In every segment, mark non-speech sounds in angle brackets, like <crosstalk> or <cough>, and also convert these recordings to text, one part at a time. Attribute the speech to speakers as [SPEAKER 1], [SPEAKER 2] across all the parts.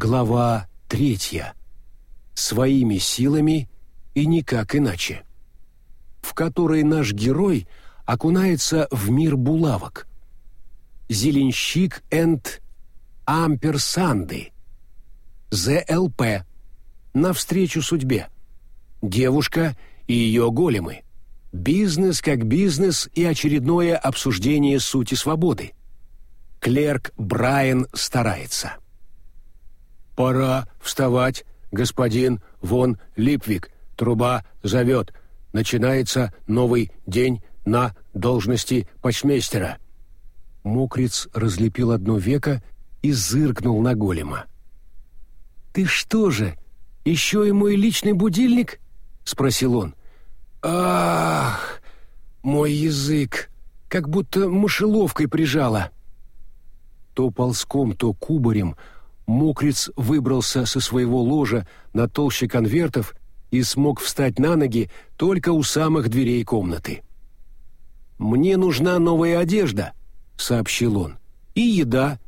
[SPEAKER 1] Глава третья. Своими силами и никак иначе. В которой наш герой окунается в мир булавок. Зеленщик энд Амперсанды. ЗЛП. Навстречу судьбе. Девушка и ее големы. Бизнес как бизнес и очередное обсуждение сути свободы. Клерк Брайан старается. «Пора вставать, господин Вон Липвик. Труба зовет. Начинается новый день на должности почмейстера». Мокриц разлепил одно веко и зыркнул на голема. «Ты что же, еще и мой личный будильник?» — спросил он. «Ах, мой язык, как будто мышеловкой прижало». То ползком, то кубарем Мокриц выбрался со своего ложа на толще конвертов и смог встать на ноги только у самых дверей комнаты. «Мне нужна новая одежда», — сообщил он, — «и еда,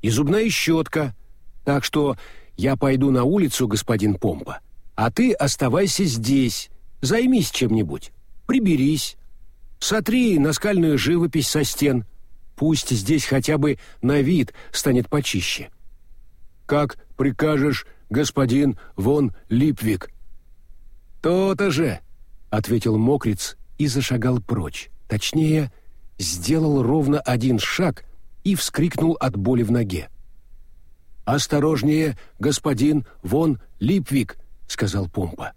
[SPEAKER 1] и зубная щетка, так что я пойду на улицу, господин Помпа, а ты оставайся здесь, займись чем-нибудь, приберись, сотри наскальную живопись со стен, пусть здесь хотя бы на вид станет почище» как прикажешь, господин Вон Липвик». «То-то же», — ответил Мокриц и зашагал прочь. Точнее, сделал ровно один шаг и вскрикнул от боли в ноге. «Осторожнее, господин Вон Липвик», — сказал Помпа.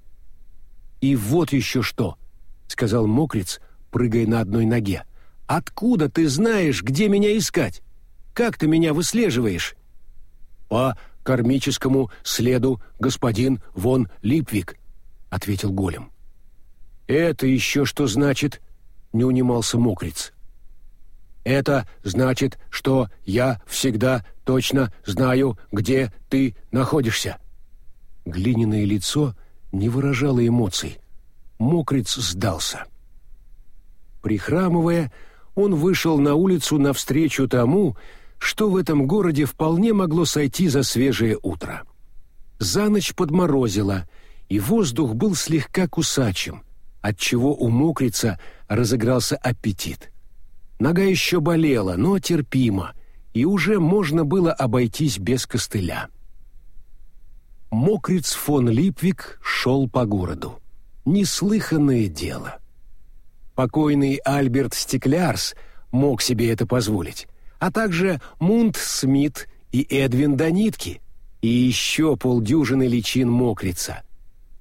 [SPEAKER 1] «И вот еще что», — сказал Мокриц, прыгая на одной ноге. «Откуда ты знаешь, где меня искать? Как ты меня выслеживаешь?» «По кармическому следу господин Вон Липвик», — ответил голем. «Это еще что значит?» — не унимался мокриц. «Это значит, что я всегда точно знаю, где ты находишься». Глиняное лицо не выражало эмоций. Мокриц сдался. Прихрамывая, он вышел на улицу навстречу тому, что в этом городе вполне могло сойти за свежее утро. За ночь подморозило, и воздух был слегка кусачим, отчего у мокрица разыгрался аппетит. Нога еще болела, но терпимо, и уже можно было обойтись без костыля. Мокриц фон Липвик шел по городу. Неслыханное дело. Покойный Альберт Стеклярс мог себе это позволить а также Мунт Смит и Эдвин Данитки, и еще полдюжины личин мокрица.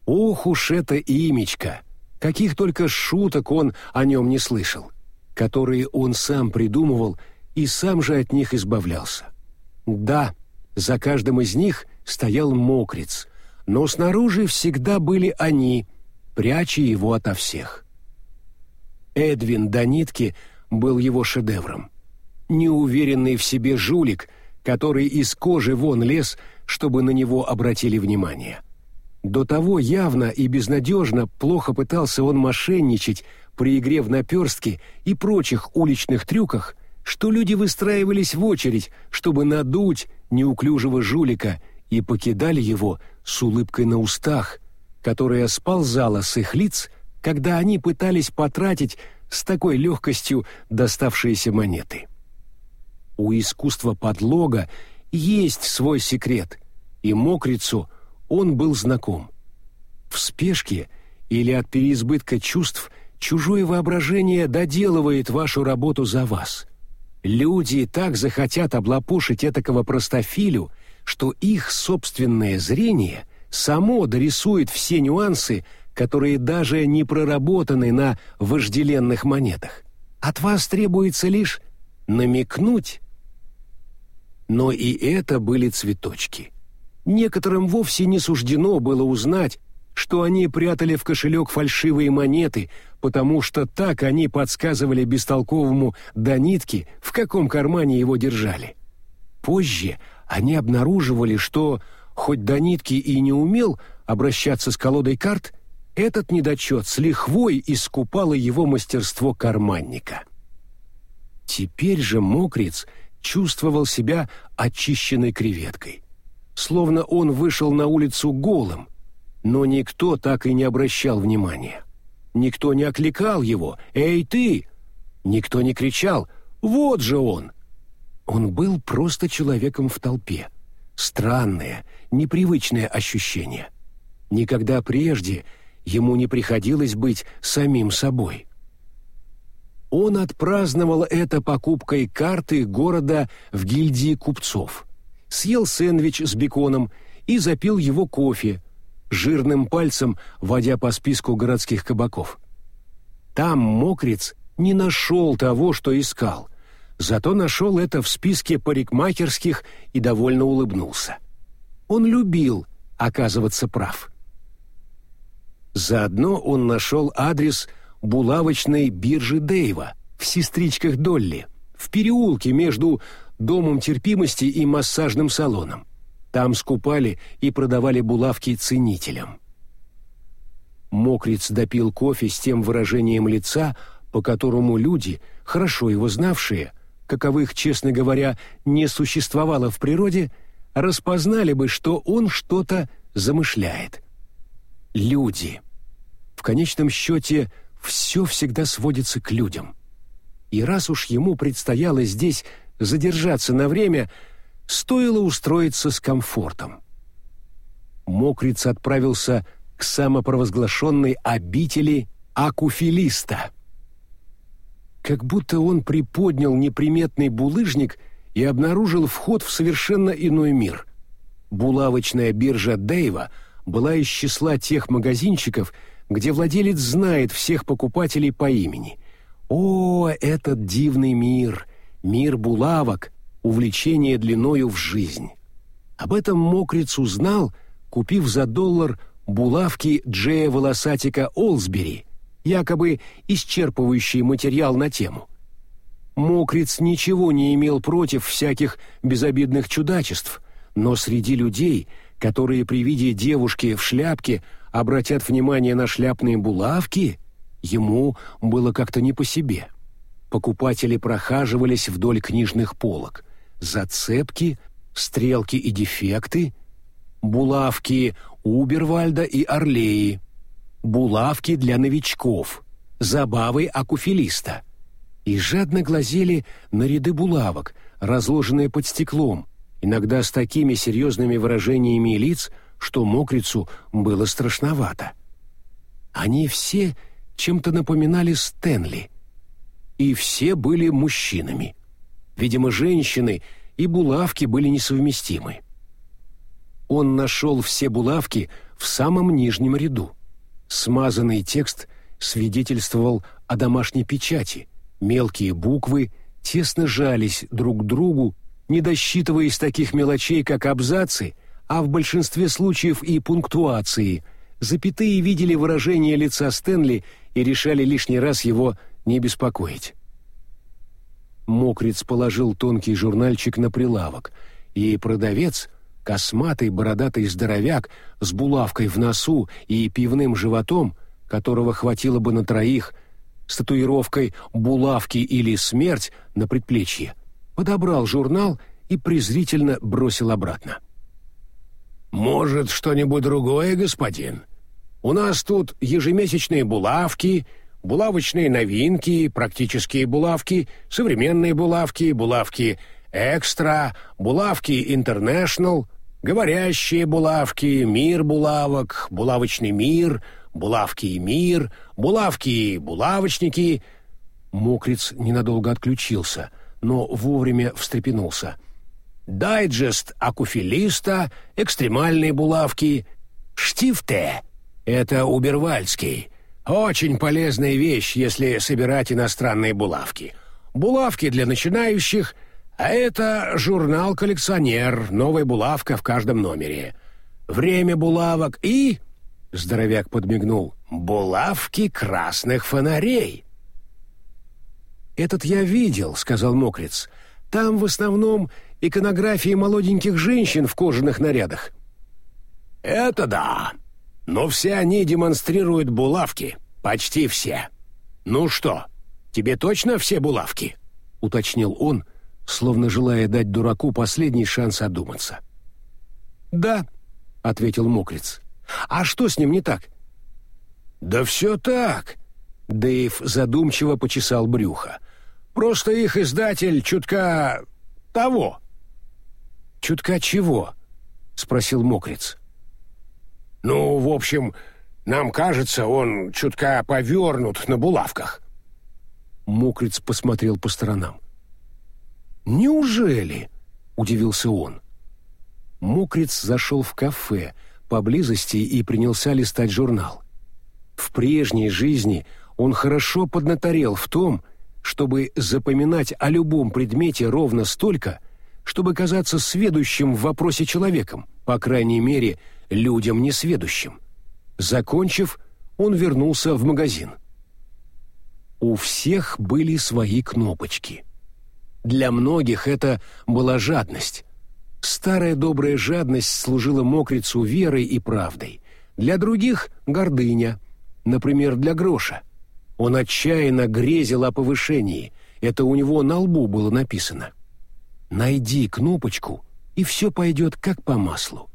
[SPEAKER 1] Ох уж это имечко! Каких только шуток он о нем не слышал, которые он сам придумывал и сам же от них избавлялся. Да, за каждым из них стоял мокриц, но снаружи всегда были они, пряча его ото всех. Эдвин Данитки был его шедевром неуверенный в себе жулик, который из кожи вон лез, чтобы на него обратили внимание. До того явно и безнадежно плохо пытался он мошенничать при игре в наперстки и прочих уличных трюках, что люди выстраивались в очередь, чтобы надуть неуклюжего жулика и покидали его с улыбкой на устах, которая сползала с их лиц, когда они пытались потратить с такой легкостью доставшиеся монеты. У искусства подлога есть свой секрет, и мокрицу он был знаком. В спешке или от переизбытка чувств чужое воображение доделывает вашу работу за вас. Люди так захотят облапошить этакого простофилю, что их собственное зрение само дорисует все нюансы, которые даже не проработаны на вожделенных монетах. От вас требуется лишь намекнуть но и это были цветочки. Некоторым вовсе не суждено было узнать, что они прятали в кошелек фальшивые монеты, потому что так они подсказывали бестолковому до нитки, в каком кармане его держали. Позже они обнаруживали, что, хоть до нитки и не умел обращаться с колодой карт, этот недочет с лихвой искупало его мастерство карманника. Теперь же мокриц — чувствовал себя очищенной креветкой. словно он вышел на улицу голым, но никто так и не обращал внимания. Никто не окликал его «Эй, ты!» Никто не кричал «Вот же он!» Он был просто человеком в толпе. Странное, непривычное ощущение. Никогда прежде ему не приходилось быть самим собой. Он отпраздновал это покупкой карты города в гильдии купцов. Съел сэндвич с беконом и запил его кофе, жирным пальцем водя по списку городских кабаков. Там мокрец не нашел того, что искал, зато нашел это в списке парикмахерских и довольно улыбнулся. Он любил оказываться прав. Заодно он нашел адрес булавочной биржи Дэйва в сестричках Долли, в переулке между домом терпимости и массажным салоном. Там скупали и продавали булавки ценителям. Мокриц допил кофе с тем выражением лица, по которому люди, хорошо его знавшие, каковых, честно говоря, не существовало в природе, распознали бы, что он что-то замышляет. Люди. В конечном счете, все всегда сводится к людям. И раз уж ему предстояло здесь задержаться на время, стоило устроиться с комфортом. Мокриц отправился к самопровозглашенной обители Акуфилиста. Как будто он приподнял неприметный булыжник и обнаружил вход в совершенно иной мир. Булавочная биржа Дэйва была из числа тех магазинчиков, где владелец знает всех покупателей по имени. О, этот дивный мир! Мир булавок, увлечение длиною в жизнь. Об этом мокрец узнал, купив за доллар булавки Джея Волосатика Олсбери, якобы исчерпывающий материал на тему. Мокриц ничего не имел против всяких безобидных чудачеств, но среди людей, которые при виде девушки в шляпке обратят внимание на шляпные булавки, ему было как-то не по себе. Покупатели прохаживались вдоль книжных полок. Зацепки, стрелки и дефекты, булавки Убервальда и Орлеи, булавки для новичков, забавы акуфилиста. И жадно глазели на ряды булавок, разложенные под стеклом, иногда с такими серьезными выражениями лиц, что мокрицу было страшновато. Они все чем-то напоминали Стэнли. И все были мужчинами. Видимо, женщины и булавки были несовместимы. Он нашел все булавки в самом нижнем ряду. Смазанный текст свидетельствовал о домашней печати. Мелкие буквы тесно жались друг к другу, не досчитываясь таких мелочей, как абзацы, а в большинстве случаев и пунктуации. Запятые видели выражение лица Стэнли и решали лишний раз его не беспокоить. Мокриц положил тонкий журнальчик на прилавок, и продавец, косматый бородатый здоровяк с булавкой в носу и пивным животом, которого хватило бы на троих, с татуировкой «булавки» или «смерть» на предплечье, подобрал журнал и презрительно бросил обратно. «Может, что-нибудь другое, господин? У нас тут ежемесячные булавки, булавочные новинки, практические булавки, современные булавки, булавки экстра, булавки интернешнл, говорящие булавки, мир булавок, булавочный мир, булавки и мир, булавки и булавочники. Мокриц ненадолго отключился, но вовремя встрепенулся. Дайджест акуфилиста, экстремальные булавки, штифте — это убервальский — очень полезная вещь, если собирать иностранные булавки. Булавки для начинающих, а это журнал «Коллекционер», новая булавка в каждом номере. Время булавок и... Здоровяк подмигнул. «Булавки красных фонарей». «Этот я видел», — сказал Мокриц. «Там в основном иконографии молоденьких женщин в кожаных нарядах». «Это да», но все они демонстрируют булавки. Почти все. Ну что, тебе точно все булавки? Уточнил он, словно желая дать дураку последний шанс одуматься. «Да», — ответил Мокриц. «А что с ним не так?»
[SPEAKER 2] «Да все так», — Дэйв задумчиво почесал брюхо. «Просто их издатель чутка... того».
[SPEAKER 1] «Чутка чего?» — спросил Мокриц.
[SPEAKER 2] «Ну, в общем, нам кажется, он чутка повернут на булавках».
[SPEAKER 1] Мокриц посмотрел по сторонам. «Неужели?» — удивился он. Мокриц зашел в кафе поблизости и принялся листать журнал. В прежней жизни он хорошо поднаторел в том, чтобы запоминать о любом предмете ровно столько, чтобы казаться сведущим в вопросе человеком, по крайней мере, людям несведущим. Закончив, он вернулся в магазин. У всех были свои кнопочки. Для многих это была жадность. Старая добрая жадность служила мокрицу верой и правдой. Для других — гордыня. Например, для Гроша. Он отчаянно грезил о повышении. Это у него на лбу было написано. «Найди кнопочку, и все пойдет как по маслу».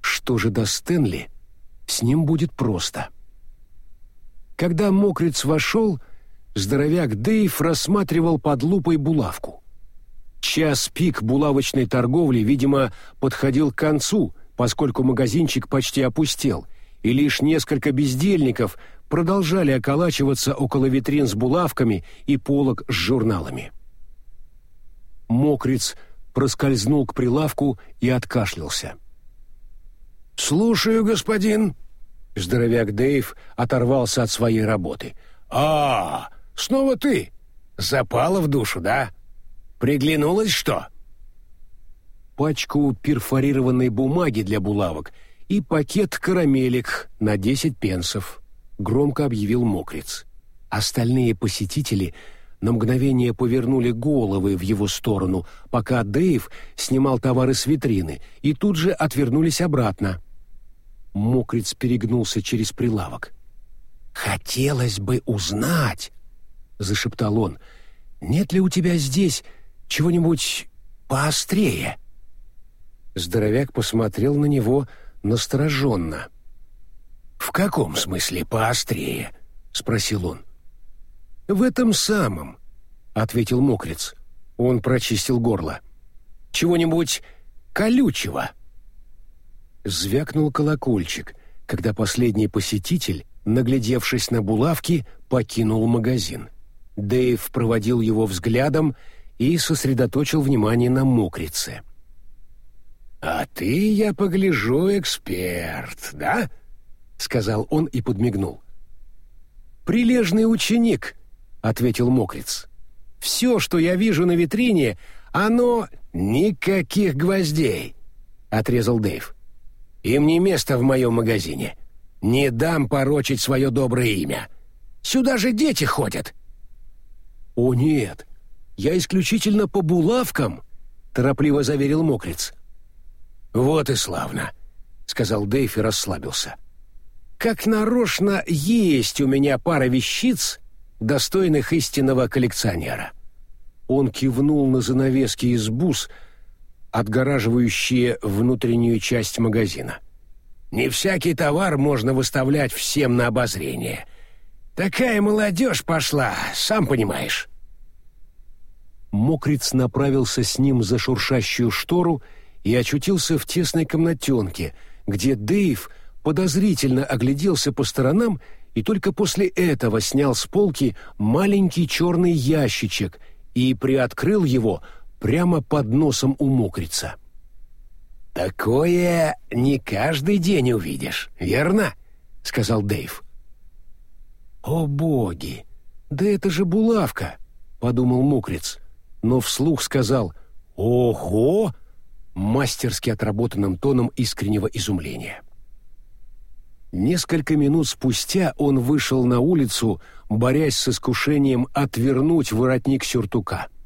[SPEAKER 1] Что же до Стэнли, с ним будет просто. Когда мокриц вошел, здоровяк Дейв рассматривал под лупой булавку. Час пик булавочной торговли, видимо, подходил к концу, поскольку магазинчик почти опустел, и лишь несколько бездельников продолжали околачиваться около витрин с булавками и полок с журналами. Мокриц проскользнул к прилавку и откашлялся.
[SPEAKER 2] «Слушаю, господин». Здоровяк Дэйв оторвался от своей работы. «А, снова ты? Запала в душу, да? Приглянулось что?»
[SPEAKER 1] Пачку перфорированной бумаги для булавок и пакет карамелек на десять пенсов, громко объявил Мокриц. Остальные посетители на мгновение повернули головы в его сторону, пока Дэйв снимал товары с витрины, и тут же отвернулись обратно. Мокриц перегнулся через прилавок. «Хотелось бы узнать», — зашептал он, — «нет ли у тебя здесь чего-нибудь поострее?» Здоровяк посмотрел на него настороженно.
[SPEAKER 2] «В каком смысле поострее?» — спросил он.
[SPEAKER 1] «В этом самом», — ответил Мокриц. Он прочистил горло. «Чего-нибудь колючего?» Звякнул колокольчик, когда последний посетитель, наглядевшись на булавки, покинул магазин. Дэйв проводил его взглядом и сосредоточил внимание на мокрице.
[SPEAKER 2] «А ты, я погляжу, эксперт, да?» — сказал он и подмигнул.
[SPEAKER 1] «Прилежный ученик», — ответил мокриц. «Все, что я вижу на витрине, оно...»
[SPEAKER 2] «Никаких гвоздей», — отрезал Дэйв. Им не место в моем магазине. Не дам порочить свое доброе имя. Сюда же дети ходят».
[SPEAKER 1] «О нет, я исключительно по булавкам», — торопливо заверил Мокриц.
[SPEAKER 2] «Вот и славно», — сказал Дэйв и расслабился.
[SPEAKER 1] «Как нарочно есть у меня пара вещиц, достойных истинного коллекционера». Он кивнул на занавески из бус, — отгораживающие внутреннюю часть магазина.
[SPEAKER 2] «Не всякий товар можно выставлять всем на обозрение. Такая молодежь пошла, сам понимаешь».
[SPEAKER 1] Мокриц направился с ним за шуршащую штору и очутился в тесной комнатенке, где Дэйв подозрительно огляделся по сторонам и только после этого снял с полки маленький черный ящичек и приоткрыл его, прямо под носом у мокрица.
[SPEAKER 2] «Такое не каждый день увидишь, верно?» — сказал Дэйв.
[SPEAKER 1] «О боги! Да это же булавка!» — подумал мокриц, но вслух сказал «Ого!» мастерски отработанным тоном искреннего изумления. Несколько минут спустя он вышел на улицу, борясь с искушением отвернуть воротник сюртука —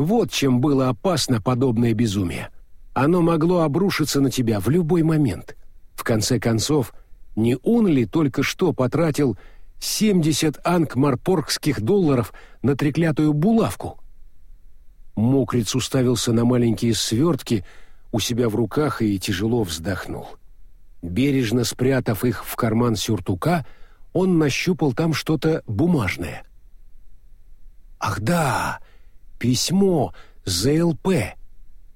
[SPEAKER 1] вот чем было опасно подобное безумие. Оно могло обрушиться на тебя в любой момент. В конце концов, не он ли только что потратил 70 ангмарпоргских долларов на треклятую булавку? Мокриц уставился на маленькие свертки, у себя в руках и тяжело вздохнул. Бережно спрятав их в карман сюртука, он нащупал там что-то бумажное. «Ах да! Письмо ЗЛП!»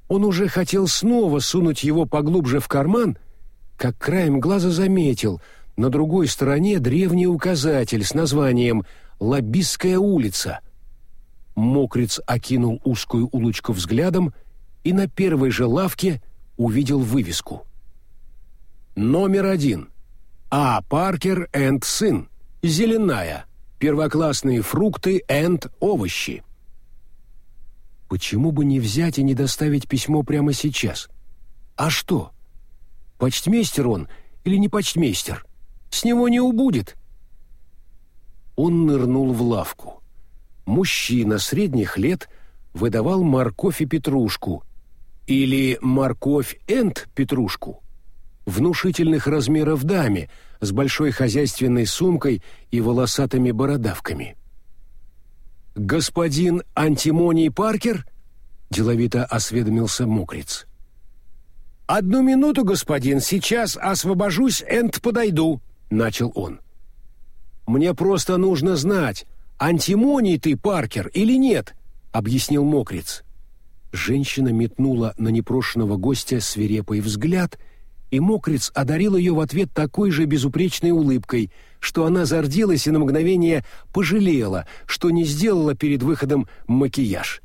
[SPEAKER 1] Он уже хотел снова сунуть его поглубже в карман, как краем глаза заметил на другой стороне древний указатель с названием «Лоббистская улица». Мокриц окинул узкую улочку взглядом и на первой же лавке увидел вывеску. Номер один. А. Паркер энд сын. Зеленая. Первоклассные фрукты энд овощи. Почему бы не взять и не доставить письмо прямо сейчас? А что? Почтмейстер он или не почтмейстер? С него не убудет. Он нырнул в лавку. Мужчина средних лет выдавал морковь и петрушку, или морковь энд петрушку, внушительных размеров даме с большой хозяйственной сумкой и волосатыми бородавками. «Господин Антимоний Паркер?» — деловито осведомился Мокриц. «Одну минуту, господин, сейчас освобожусь, энд подойду», — начал он. «Мне просто нужно знать, антимоний ты, Паркер, или нет?» — объяснил Мокриц. Женщина метнула на непрошенного гостя свирепый взгляд, и Мокриц одарил ее в ответ такой же безупречной улыбкой, что она зарделась и на мгновение пожалела, что не сделала перед выходом макияж.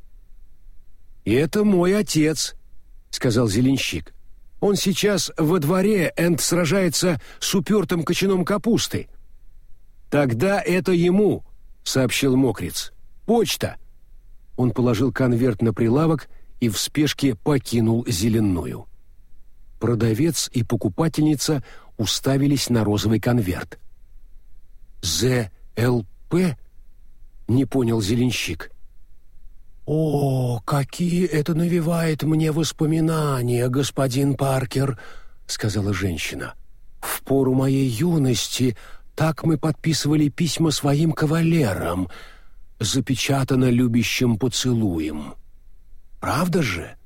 [SPEAKER 1] «Это мой отец», — сказал зеленщик. Он сейчас во дворе Энд сражается с упертым кочаном капусты». «Тогда это ему», — сообщил Мокриц. «Почта». Он положил конверт на прилавок и в спешке покинул зеленую. Продавец и покупательница уставились на розовый конверт. «ЗЛП?» — не понял зеленщик. «О, какие это навевает мне воспоминания, господин Паркер!» — сказала женщина. «В пору моей юности так мы подписывали письма своим кавалерам, запечатано любящим поцелуем. Правда же?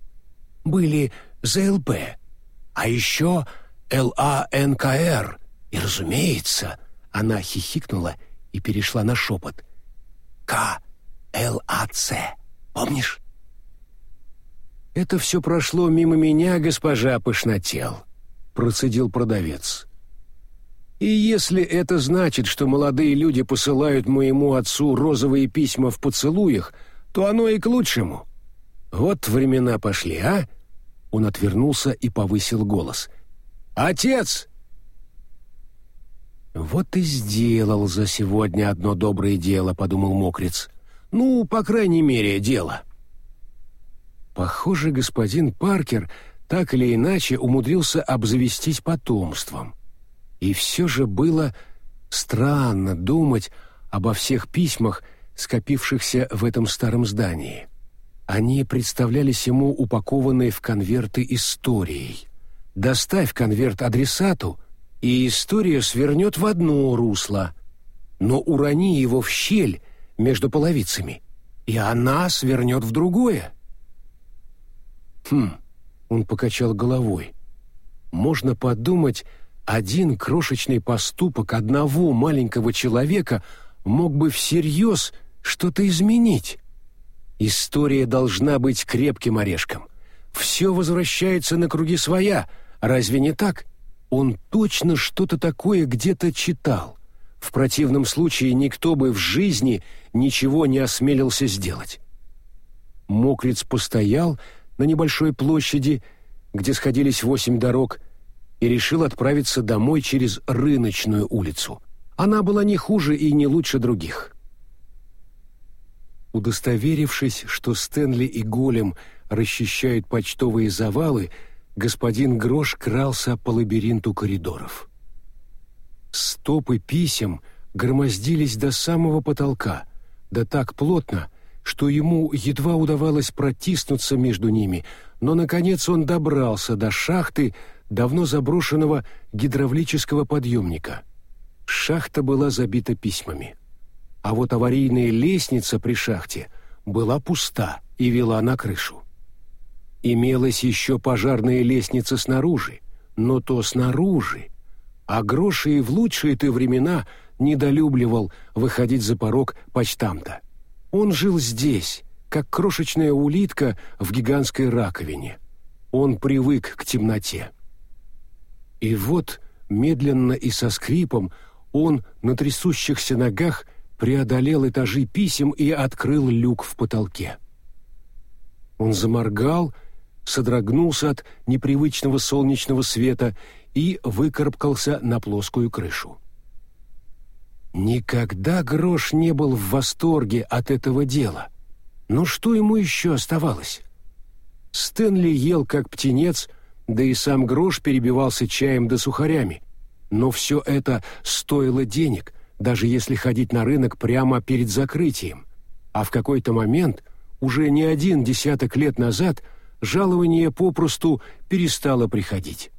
[SPEAKER 1] Были ЗЛП, а еще ЛАНКР, и, разумеется, она хихикнула и перешла на шепот. КЛАЦ. Помнишь?» «Это все прошло мимо меня, госпожа Пышнотел», — процедил продавец. «И если это значит, что молодые люди посылают моему отцу розовые письма в поцелуях, то оно и к лучшему. Вот времена пошли, а?» Он отвернулся и повысил голос. «Отец!» «Вот и сделал за сегодня одно доброе дело», — подумал Мокриц. Ну, по крайней мере, дело. Похоже, господин Паркер так или иначе умудрился обзавестись потомством. И все же было странно думать обо всех письмах, скопившихся в этом старом здании. Они представлялись ему упакованные в конверты историей. Доставь конверт адресату, и история свернет в одно русло, но урони его в щель — между половицами, и она свернет в другое. Хм, он покачал головой. Можно подумать, один крошечный поступок одного маленького человека мог бы всерьез что-то изменить. История должна быть крепким орешком. Все возвращается на круги своя, разве не так? Он точно что-то такое где-то читал. В противном случае никто бы в жизни ничего не осмелился сделать. Мокриц постоял на небольшой площади, где сходились восемь дорог, и решил отправиться домой через рыночную улицу. Она была не хуже и не лучше других. Удостоверившись, что Стэнли и Голем расчищают почтовые завалы, господин Грош крался по лабиринту коридоров. Стопы писем громоздились до самого потолка, да так плотно, что ему едва удавалось протиснуться между ними, но, наконец, он добрался до шахты давно заброшенного гидравлического подъемника. Шахта была забита письмами. А вот аварийная лестница при шахте была пуста и вела на крышу. Имелась еще пожарная лестница снаружи, но то снаружи. А Гроши и в лучшие-то времена недолюбливал выходить за порог почтамта. Он жил здесь, как крошечная улитка в гигантской раковине. Он привык к темноте. И вот, медленно и со скрипом, он на трясущихся ногах преодолел этажи писем и открыл люк в потолке. Он заморгал, содрогнулся от непривычного солнечного света и выкарабкался на плоскую крышу. Никогда Грош не был в восторге от этого дела. Но что ему еще оставалось? Стэнли ел как птенец, да и сам Грош перебивался чаем да сухарями. Но все это стоило денег, даже если ходить на рынок прямо перед закрытием. А в какой-то момент, уже не один десяток лет назад, жалование попросту перестало приходить.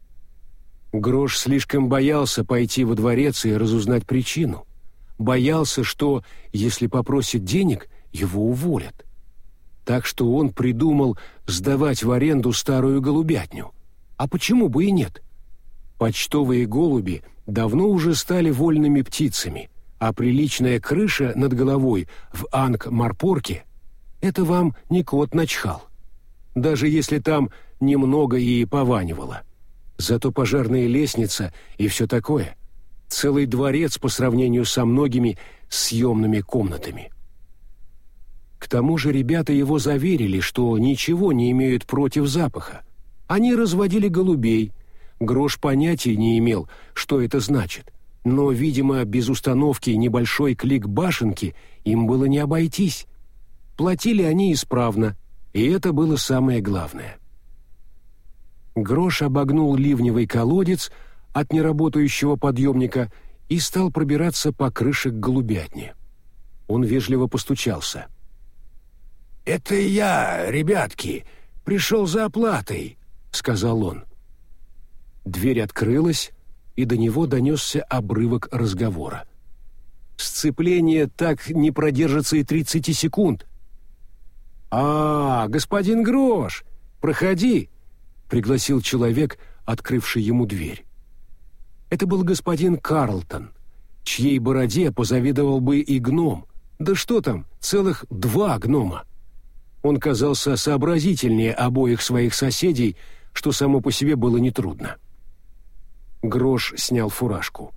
[SPEAKER 1] Грош слишком боялся пойти во дворец и разузнать причину. Боялся, что, если попросит денег, его уволят. Так что он придумал сдавать в аренду старую голубятню. А почему бы и нет? Почтовые голуби давно уже стали вольными птицами, а приличная крыша над головой в Анг-Марпорке — это вам не кот начхал. Даже если там немного и пованивало. Зато пожарная лестница и все такое. Целый дворец по сравнению со многими съемными комнатами. К тому же ребята его заверили, что ничего не имеют против запаха. Они разводили голубей. Грош понятия не имел, что это значит. Но, видимо, без установки небольшой клик башенки им было не обойтись. Платили они исправно, и это было самое главное. Грош обогнул ливневый колодец от неработающего подъемника и стал пробираться по крыше к голубятне. Он вежливо постучался. «Это я, ребятки, пришел за оплатой», — сказал он. Дверь открылась, и до него донесся обрывок разговора. «Сцепление так не продержится и тридцати секунд». «А, господин Грош, проходи», — пригласил человек, открывший ему дверь. Это был господин Карлтон, чьей бороде позавидовал бы и гном. Да что там, целых два гнома. Он казался сообразительнее обоих своих соседей, что само по себе было нетрудно. Грош снял фуражку.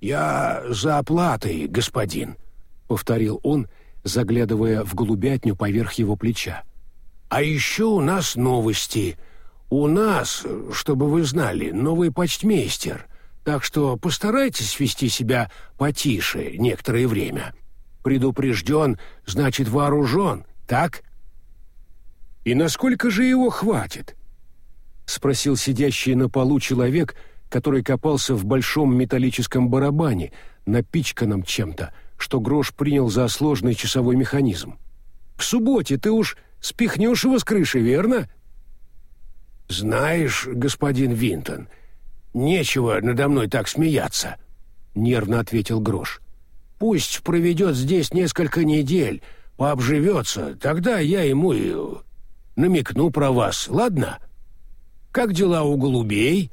[SPEAKER 1] «Я за оплатой, господин», — повторил он, заглядывая в голубятню поверх его плеча. А еще у нас новости. У нас, чтобы вы знали, новый почтмейстер. Так что постарайтесь вести себя потише некоторое время. Предупрежден, значит вооружен, так? И насколько же его хватит? Спросил сидящий на полу человек, который копался в большом металлическом барабане, напичканном чем-то, что Грош принял за сложный часовой механизм. «В субботе ты уж Спихнешь его с крыши, верно?» «Знаешь, господин Винтон, нечего надо мной так смеяться», — нервно ответил Грош. «Пусть проведет здесь несколько недель, пообживется, тогда я ему и намекну про вас, ладно? Как дела у голубей?»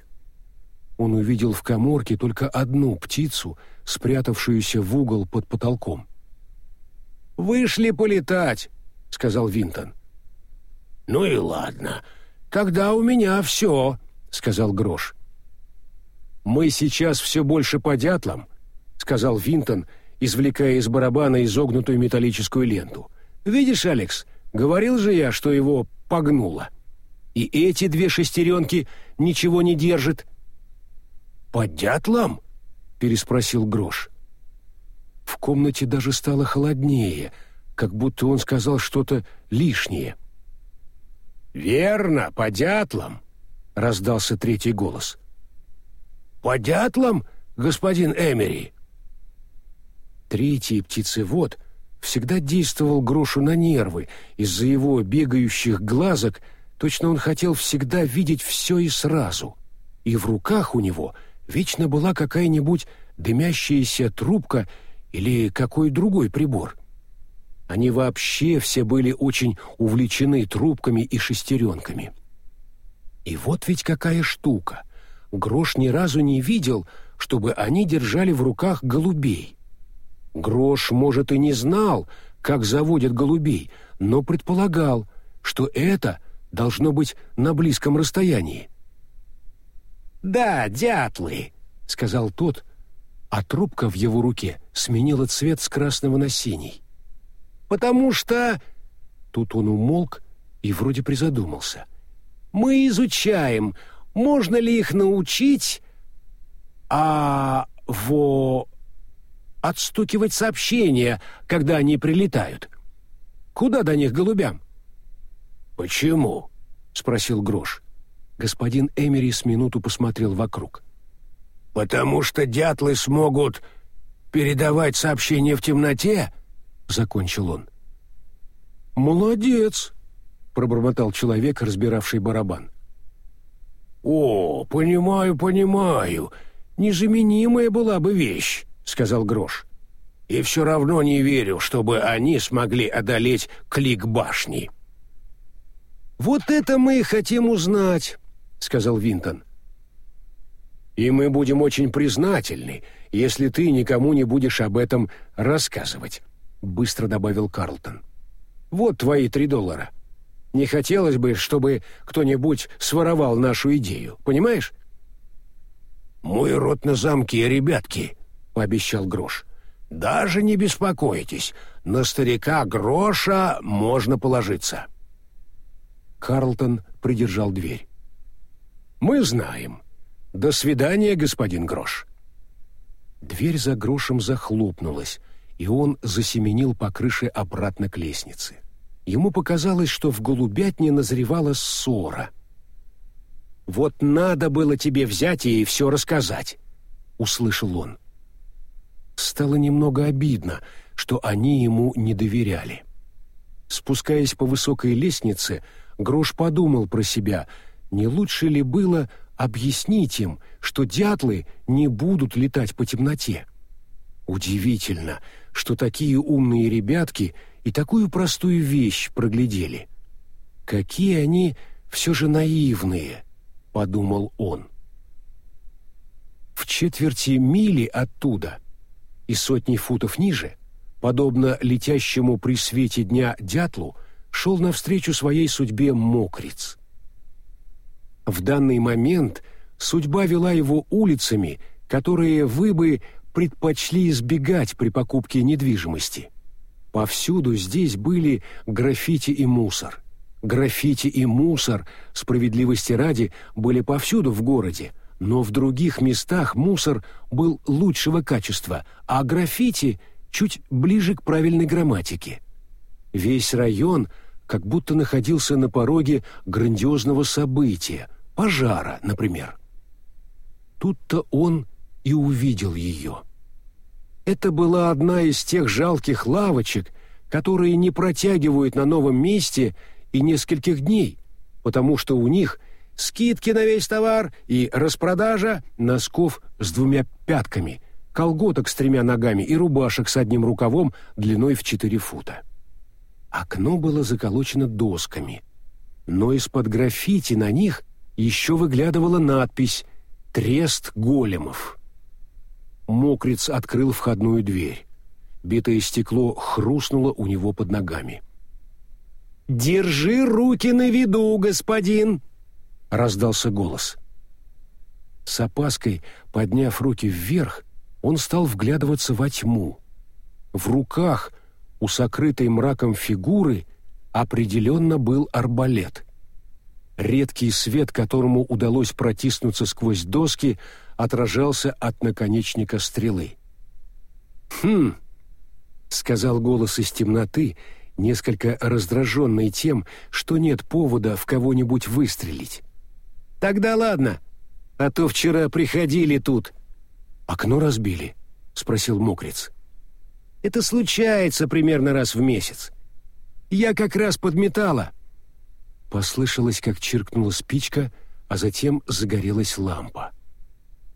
[SPEAKER 1] Он увидел в коморке только одну птицу, спрятавшуюся в угол под потолком. «Вышли полетать», — сказал Винтон. «Ну и ладно. Тогда у меня все», — сказал Грош. «Мы сейчас все больше по дятлам», — сказал Винтон, извлекая из барабана изогнутую металлическую ленту. «Видишь, Алекс, говорил же я, что его погнуло. И эти две шестеренки ничего не держат». «По дятлам?» — переспросил Грош. В комнате даже стало холоднее, как будто он сказал что-то лишнее. — «Верно, по дятлам», — раздался третий голос. «По дятлам, господин Эмери?» Третий птицевод всегда действовал Грошу на нервы из-за его бегающих глазок, точно он хотел всегда видеть все и сразу. И в руках у него вечно была какая-нибудь дымящаяся трубка или какой другой прибор. Они вообще все были очень увлечены трубками и шестеренками. И вот ведь какая штука. Грош ни разу не видел, чтобы они держали в руках голубей. Грош, может, и не знал, как заводят голубей, но предполагал, что это должно быть на близком расстоянии. «Да, дятлы», — сказал тот, а трубка в его руке сменила цвет с красного на синий. «Потому что...» Тут он умолк и вроде призадумался. «Мы изучаем, можно ли их научить, а во... отстукивать сообщения, когда они прилетают. Куда до них голубям?»
[SPEAKER 2] «Почему?» — спросил Грош.
[SPEAKER 1] Господин Эмери с минуту посмотрел вокруг.
[SPEAKER 2] «Потому что дятлы смогут передавать сообщения в темноте?» — закончил он.
[SPEAKER 1] «Молодец!» — пробормотал человек, разбиравший барабан.
[SPEAKER 2] «О, понимаю, понимаю. Незаменимая была бы вещь», — сказал Грош. «И все равно не верю, чтобы они смогли одолеть клик башни».
[SPEAKER 1] «Вот это мы и хотим узнать», — сказал Винтон. «И мы будем очень признательны, если ты никому не будешь об этом рассказывать», — быстро добавил Карлтон. «Вот твои три доллара. Не хотелось бы, чтобы кто-нибудь своровал нашу идею, понимаешь?»
[SPEAKER 2] «Мой рот на замке, ребятки», — пообещал Грош. «Даже не беспокойтесь, на старика Гроша можно положиться».
[SPEAKER 1] Карлтон придержал дверь. Мы знаем. До свидания, господин Грош. Дверь за Грошем захлопнулась, и он засеменил по крыше обратно к лестнице. Ему показалось, что в голубятне назревала ссора. «Вот надо было тебе взять и все рассказать», — услышал он. Стало немного обидно, что они ему не доверяли. Спускаясь по высокой лестнице, Грош подумал про себя — не лучше ли было объяснить им, что дятлы не будут летать по темноте? Удивительно, что такие умные ребятки и такую простую вещь проглядели. Какие они все же наивные, подумал он. В четверти мили оттуда и сотни футов ниже, подобно летящему при свете дня дятлу, шел навстречу своей судьбе мокриц. В данный момент судьба вела его улицами, которые вы бы предпочли избегать при покупке недвижимости. Повсюду здесь были граффити и мусор. Граффити и мусор, справедливости ради, были повсюду в городе, но в других местах мусор был лучшего качества, а граффити чуть ближе к правильной грамматике. Весь район как будто находился на пороге грандиозного события — пожара, например. Тут-то он и увидел ее. Это была одна из тех жалких лавочек, которые не протягивают на новом месте и нескольких дней, потому что у них скидки на весь товар и распродажа носков с двумя пятками, колготок с тремя ногами и рубашек с одним рукавом длиной в четыре фута. Окно было заколочено досками, но из-под граффити на них еще выглядывала надпись «Трест големов». Мокриц открыл входную дверь. Битое стекло хрустнуло у него под ногами. «Держи руки на виду, господин!» — раздался голос. С опаской, подняв руки вверх, он стал вглядываться во тьму. В руках у сокрытой мраком фигуры определенно был арбалет — Редкий свет, которому удалось протиснуться сквозь доски, отражался от наконечника стрелы. «Хм!» — сказал голос из темноты, несколько раздраженный тем, что нет повода в кого-нибудь выстрелить. «Тогда ладно, а то вчера приходили тут». «Окно разбили?» — спросил мокрец. «Это случается примерно раз в месяц. Я как раз подметала». Послышалось, как чиркнула спичка, а затем загорелась лампа.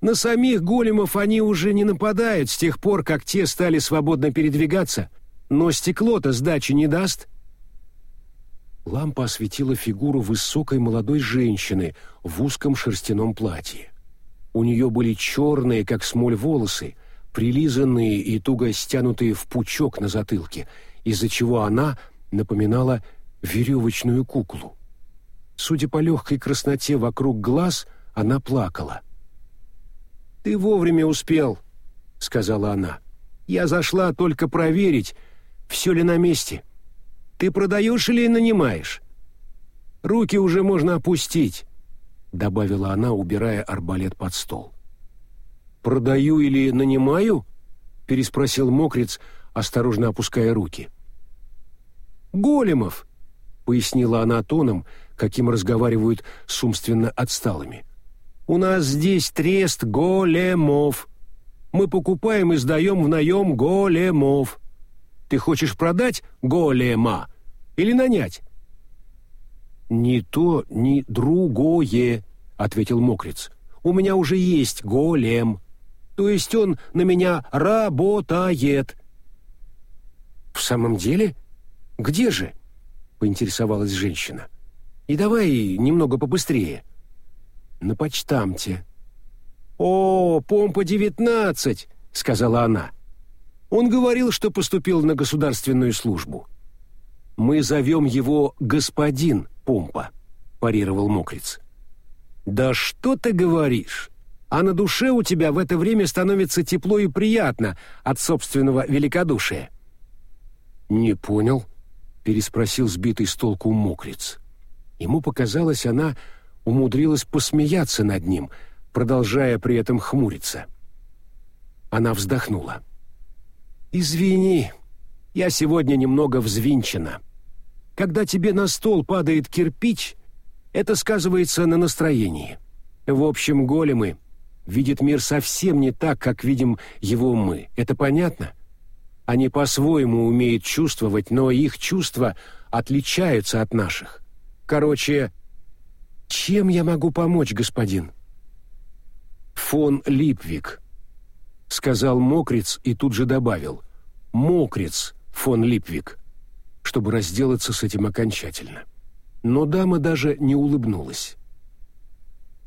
[SPEAKER 1] На самих големов они уже не нападают с тех пор, как те стали свободно передвигаться, но стекло-то сдачи не даст». Лампа осветила фигуру высокой молодой женщины в узком шерстяном платье. У нее были черные, как смоль, волосы, прилизанные и туго стянутые в пучок на затылке, из-за чего она напоминала веревочную куклу. Судя по легкой красноте вокруг глаз, она плакала. «Ты вовремя успел», — сказала она. «Я зашла только проверить, все ли на месте. Ты продаешь или нанимаешь? Руки уже можно опустить», — добавила она, убирая арбалет под стол. «Продаю или нанимаю?» — переспросил мокрец, осторожно опуская руки. «Големов», — пояснила она тоном, каким разговаривают с умственно отсталыми. «У нас здесь трест големов. Мы покупаем и сдаем в наем големов. Ты хочешь продать голема или нанять?» «Ни то, ни другое», — ответил мокрец. «У меня уже есть голем. То есть он на меня работает». «В самом деле? Где же?» — поинтересовалась женщина. «И давай немного побыстрее». «На почтамте». «О, помпа девятнадцать», — сказала она. Он говорил, что поступил на государственную службу. «Мы зовем его господин Помпа», — парировал Мокриц. «Да что ты говоришь? А на душе у тебя в это время становится тепло и приятно от собственного великодушия». «Не понял», — переспросил сбитый с толку мокрец. Ему показалось, она умудрилась посмеяться над ним, продолжая при этом хмуриться. Она вздохнула. «Извини, я сегодня немного взвинчена. Когда тебе на стол падает кирпич, это сказывается на настроении. В общем, големы видит мир совсем не так, как видим его мы. Это понятно? Они по-своему умеют чувствовать, но их чувства отличаются от наших. Короче, чем я могу помочь, господин? Фон Липвик, сказал Мокриц и тут же добавил: Мокриц, фон Липвик, чтобы разделаться с этим окончательно. Но дама даже не улыбнулась.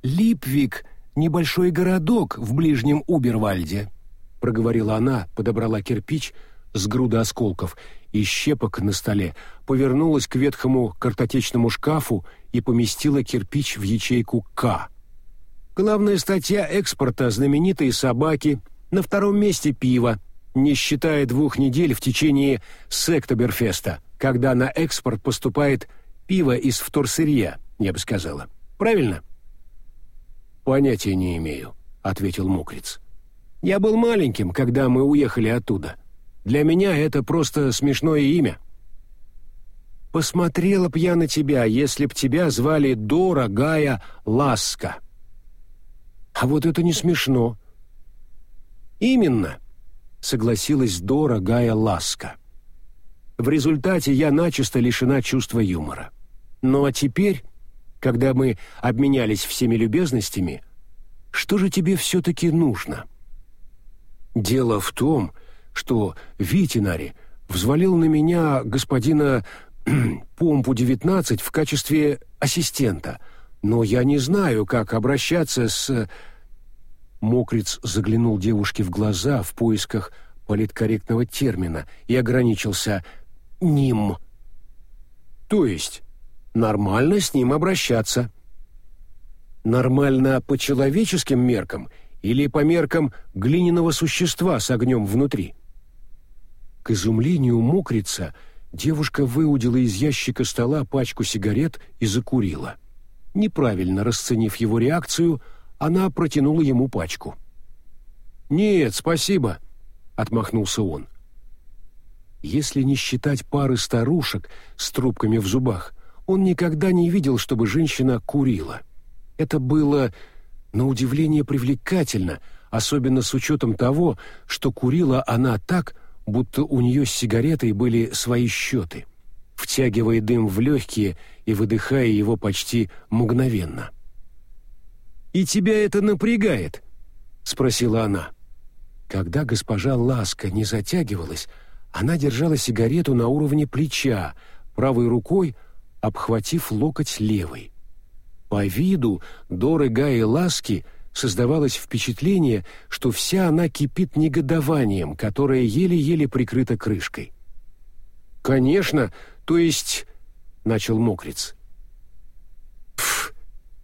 [SPEAKER 1] Липвик небольшой городок в ближнем Убервальде», — проговорила она, подобрала кирпич с груда осколков и щепок на столе, повернулась к ветхому картотечному шкафу и поместила кирпич в ячейку «К». Главная статья экспорта знаменитые собаки, на втором месте пиво, не считая двух недель в течение Сектаберфеста, когда на экспорт поступает пиво из вторсырья, я бы сказала. Правильно? «Понятия не имею», — ответил Мокриц. «Я был маленьким, когда мы уехали оттуда. Для меня это просто смешное имя». «Посмотрела б я на тебя, если б тебя звали Дорогая Ласка». «А вот это не смешно». «Именно», — согласилась Дорогая Ласка. «В результате я начисто лишена чувства юмора. Ну а теперь когда мы обменялись всеми любезностями, что же тебе все-таки нужно? Дело в том, что Витинари взвалил на меня господина <clears throat> Помпу-19 в качестве ассистента, но я не знаю, как обращаться с... Мокриц заглянул девушке в глаза в поисках политкорректного термина и ограничился «ним». То есть нормально с ним обращаться. Нормально по человеческим меркам или по меркам глиняного существа с огнем внутри? К изумлению мокрица девушка выудила из ящика стола пачку сигарет и закурила. Неправильно расценив его реакцию, она протянула ему пачку. «Нет, спасибо», — отмахнулся он. Если не считать пары старушек с трубками в зубах, он никогда не видел, чтобы женщина курила. Это было, на удивление, привлекательно, особенно с учетом того, что курила она так, будто у нее с сигаретой были свои счеты, втягивая дым в легкие и выдыхая его почти мгновенно. «И тебя это напрягает?» — спросила она. Когда госпожа Ласка не затягивалась, Она держала сигарету на уровне плеча, правой рукой обхватив локоть левой. По виду Доры Гаи Ласки создавалось впечатление, что вся она кипит негодованием, которое еле-еле прикрыто крышкой. «Конечно, то есть...» — начал Мокриц. «Пф,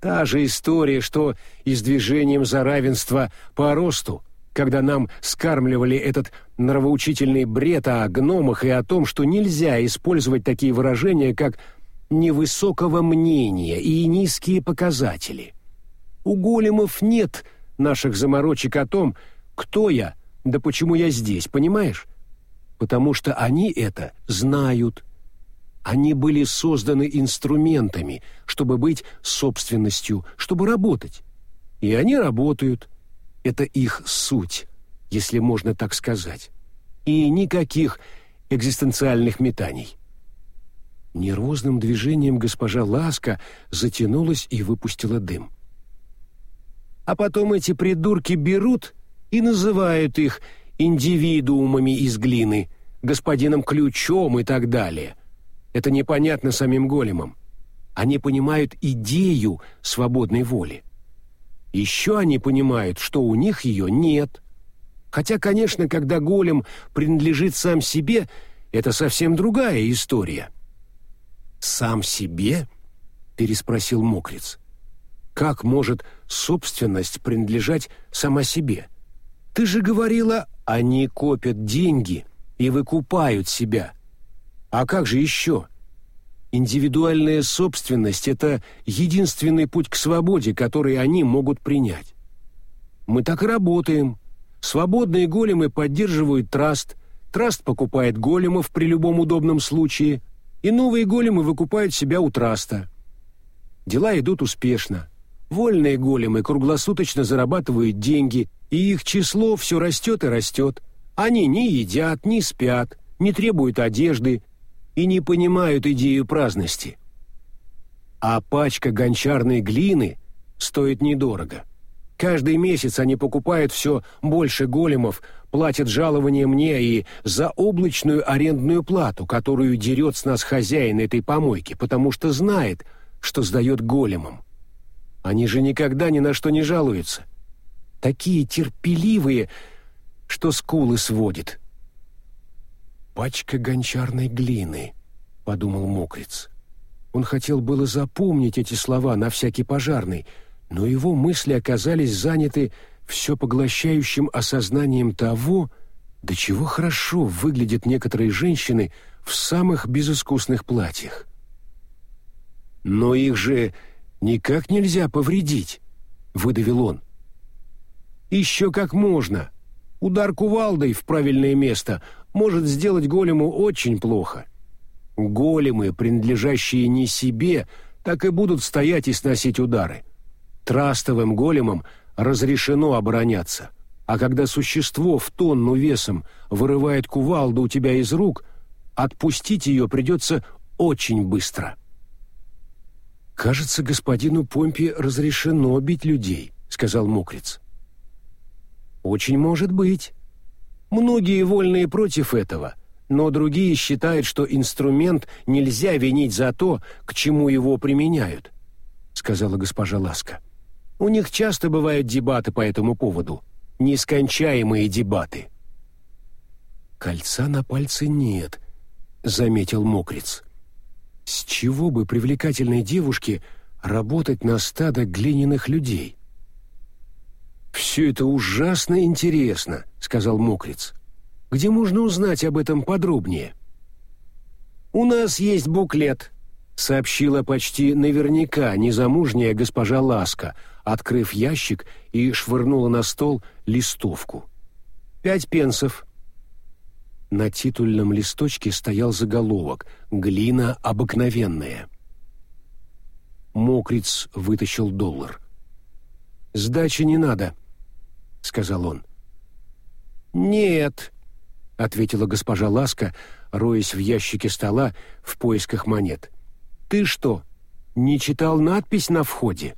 [SPEAKER 1] та же история, что и с движением за равенство по росту», когда нам скармливали этот нравоучительный бред о гномах и о том, что нельзя использовать такие выражения, как «невысокого мнения» и «низкие показатели». У големов нет наших заморочек о том, кто я, да почему я здесь, понимаешь? Потому что они это знают. Они были созданы инструментами, чтобы быть собственностью, чтобы работать. И они работают. Это их суть, если можно так сказать. И никаких экзистенциальных метаний. Нервозным движением госпожа Ласка затянулась и выпустила дым. А потом эти придурки берут и называют их индивидуумами из глины, господином Ключом и так далее. Это непонятно самим големам. Они понимают идею свободной воли. Еще они понимают, что у них ее нет. Хотя, конечно, когда голем принадлежит сам себе, это совсем другая история. «Сам себе?» — переспросил Мокриц. «Как может собственность принадлежать сама себе? Ты же говорила, они копят деньги и выкупают себя. А как же еще?» Индивидуальная собственность — это единственный путь к свободе, который они могут принять. Мы так и работаем. Свободные големы поддерживают траст, траст покупает големов при любом удобном случае, и новые големы выкупают себя у траста. Дела идут успешно. Вольные големы круглосуточно зарабатывают деньги, и их число все растет и растет. Они не едят, не спят, не требуют одежды, и не понимают идею праздности. А пачка гончарной глины стоит недорого. Каждый месяц они покупают все больше големов, платят жалование мне и за облачную арендную плату, которую дерет с нас хозяин этой помойки, потому что знает, что сдает големам. Они же никогда ни на что не жалуются. Такие терпеливые, что скулы сводит пачка гончарной глины», — подумал Мокриц. Он хотел было запомнить эти слова на всякий пожарный, но его мысли оказались заняты все поглощающим осознанием того, до чего хорошо выглядят некоторые женщины в самых безыскусных платьях. «Но их же никак нельзя повредить», — выдавил он. «Еще как можно. Удар кувалдой в правильное место может сделать голему очень плохо. Големы, принадлежащие не себе, так и будут стоять и сносить удары. Трастовым големам разрешено обороняться, а когда существо в тонну весом вырывает кувалду у тебя из рук, отпустить ее придется очень быстро. «Кажется, господину Помпе разрешено бить людей», — сказал Мокриц. «Очень может быть. Многие вольные против этого, но другие считают, что инструмент нельзя винить за то, к чему его применяют», — сказала госпожа Ласка. «У них часто бывают дебаты по этому поводу, нескончаемые дебаты». «Кольца на пальце нет», — заметил Мокриц. «С чего бы привлекательной девушке работать на стадо глиняных людей?» «Все это ужасно интересно», — сказал Мокриц. «Где можно узнать об этом подробнее?» «У нас есть буклет», — сообщила почти наверняка незамужняя госпожа Ласка, открыв ящик и швырнула на стол листовку. «Пять пенсов». На титульном листочке стоял заголовок «Глина обыкновенная». Мокриц вытащил доллар. «Сдачи не надо», — сказал он. «Нет», — ответила госпожа Ласка, роясь в ящике стола в поисках монет. «Ты что, не читал надпись на входе?»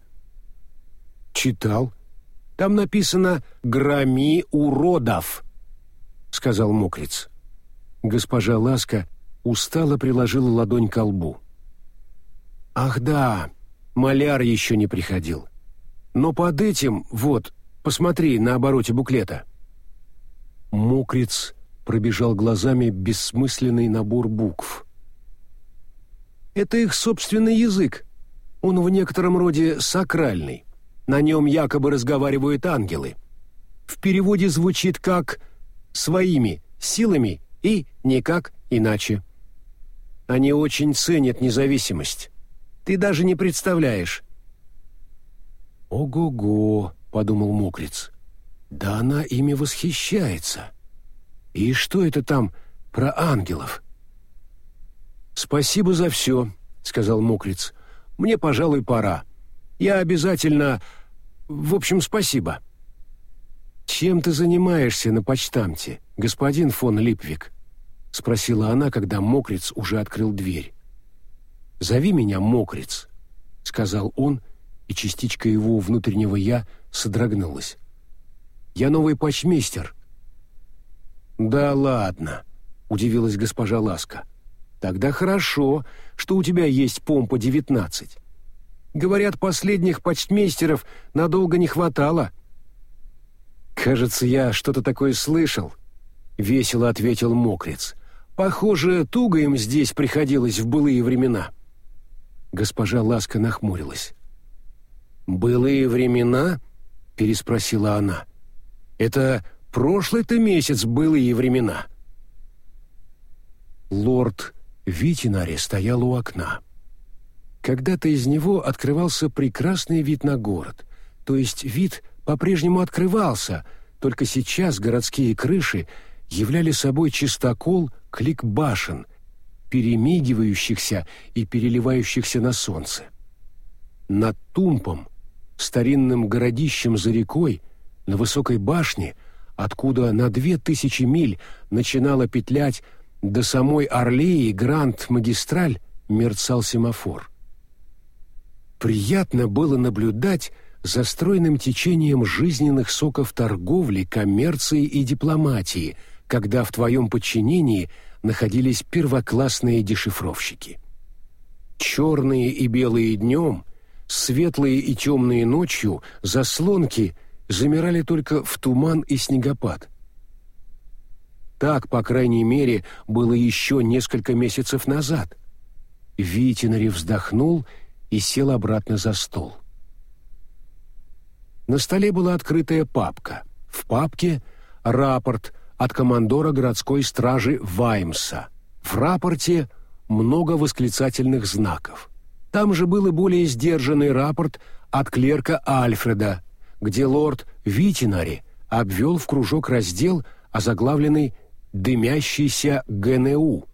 [SPEAKER 1] «Читал. Там написано «Громи уродов», — сказал Мокриц. Госпожа Ласка устало приложила ладонь к лбу. «Ах да, маляр еще не приходил. Но под этим, вот, посмотри на обороте буклета». Мокриц пробежал глазами бессмысленный набор букв. «Это их собственный язык. Он в некотором роде сакральный. На нем якобы разговаривают ангелы. В переводе звучит как «своими силами» и «никак иначе». Они очень ценят независимость. Ты даже не представляешь». «Ого-го», — подумал Мокриц. «Да она ими восхищается. И что это там про ангелов?» «Спасибо за все», — сказал Мокриц. «Мне, пожалуй, пора. Я обязательно... В общем, спасибо». «Чем ты занимаешься на почтамте, господин фон Липвик?» — спросила она, когда Мокриц уже открыл дверь. «Зови меня Мокриц», — сказал он, и частичка его внутреннего «я» содрогнулась. «Я новый почмейстер». «Да ладно», — удивилась госпожа Ласка. «Тогда хорошо, что у тебя есть помпа-19. Говорят, последних почтмейстеров надолго не хватало». «Кажется, я что-то такое слышал», — весело ответил Мокриц. «Похоже, туго им здесь приходилось в былые времена». Госпожа Ласка нахмурилась. «Былые времена?» — переспросила она. «Это прошлый-то месяц былые времена». Лорд Витинари стоял у окна. Когда-то из него открывался прекрасный вид на город, то есть вид по-прежнему открывался, только сейчас городские крыши являли собой чистокол клик башен — перемигивающихся и переливающихся на солнце. Над Тумпом, старинным городищем за рекой, на высокой башне, откуда на две тысячи миль начинала петлять до самой Орлеи Гранд-магистраль, мерцал семафор. Приятно было наблюдать за стройным течением жизненных соков торговли, коммерции и дипломатии, когда в твоем подчинении – находились первоклассные дешифровщики. Черные и белые днем, светлые и темные ночью заслонки замирали только в туман и снегопад. Так, по крайней мере, было еще несколько месяцев назад. Витинари вздохнул и сел обратно за стол. На столе была открытая папка. В папке — рапорт — от командора городской стражи Ваймса. В рапорте много восклицательных знаков. Там же был и более сдержанный рапорт от клерка Альфреда, где лорд Витинари обвел в кружок раздел, озаглавленный «Дымящийся ГНУ».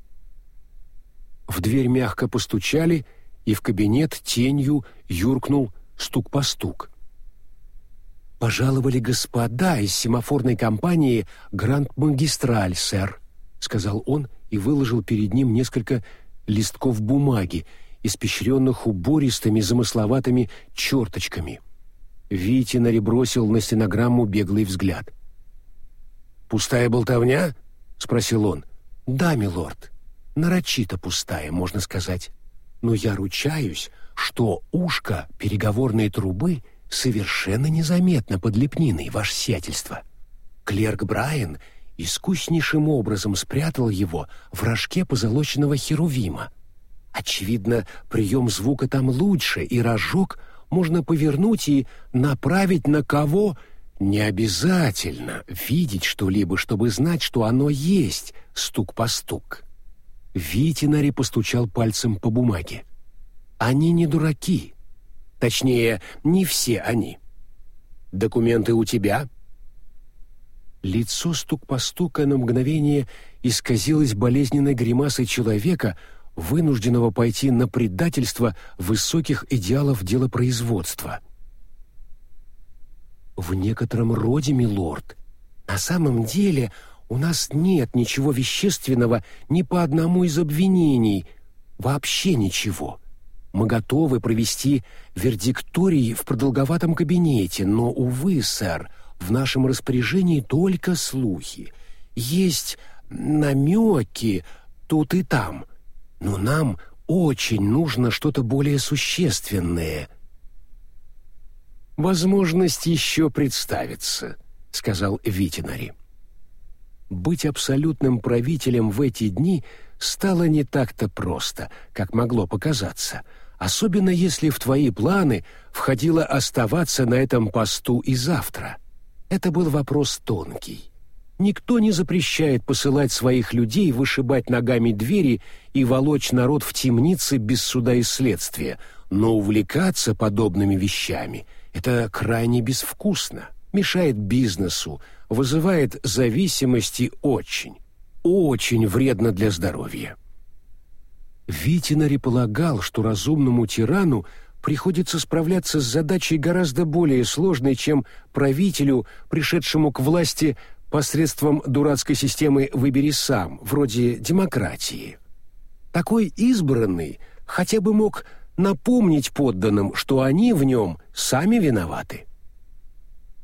[SPEAKER 1] В дверь мягко постучали, и в кабинет тенью юркнул стук-постук пожаловали господа из семафорной компании «Гранд Магистраль, сэр», — сказал он и выложил перед ним несколько листков бумаги, испещренных убористыми замысловатыми черточками. Витинари бросил на стенограмму беглый взгляд. «Пустая болтовня?» — спросил он. «Да, милорд. Нарочито пустая, можно сказать. Но я ручаюсь, что ушко переговорной трубы — совершенно незаметно под лепниной, ваше сиятельство. Клерк Брайан искуснейшим образом спрятал его в рожке позолоченного херувима. Очевидно, прием звука там лучше, и рожок можно повернуть и направить на кого не обязательно видеть что-либо, чтобы знать, что оно есть, стук по стук. Витинари постучал пальцем по бумаге. Они не дураки. Точнее, не все они. Документы у тебя?» Лицо стук по стука на мгновение исказилось болезненной гримасой человека, вынужденного пойти на предательство высоких идеалов делопроизводства. «В некотором роде, милорд, на самом деле у нас нет ничего вещественного ни по одному из обвинений, вообще ничего. Мы готовы провести вердикторий в продолговатом кабинете, но, увы, сэр, в нашем распоряжении только слухи. Есть намеки тут и там, но нам очень нужно что-то более существенное». «Возможность еще представится», — сказал Витинари. Быть абсолютным правителем в эти дни стало не так-то просто, как могло показаться, особенно если в твои планы входило оставаться на этом посту и завтра. Это был вопрос тонкий. Никто не запрещает посылать своих людей вышибать ногами двери и волочь народ в темницы без суда и следствия, но увлекаться подобными вещами — это крайне безвкусно, мешает бизнесу, вызывает зависимости очень, очень вредно для здоровья. Витинари полагал, что разумному тирану приходится справляться с задачей гораздо более сложной, чем правителю, пришедшему к власти посредством дурацкой системы «выбери сам», вроде демократии. Такой избранный хотя бы мог напомнить подданным, что они в нем сами виноваты.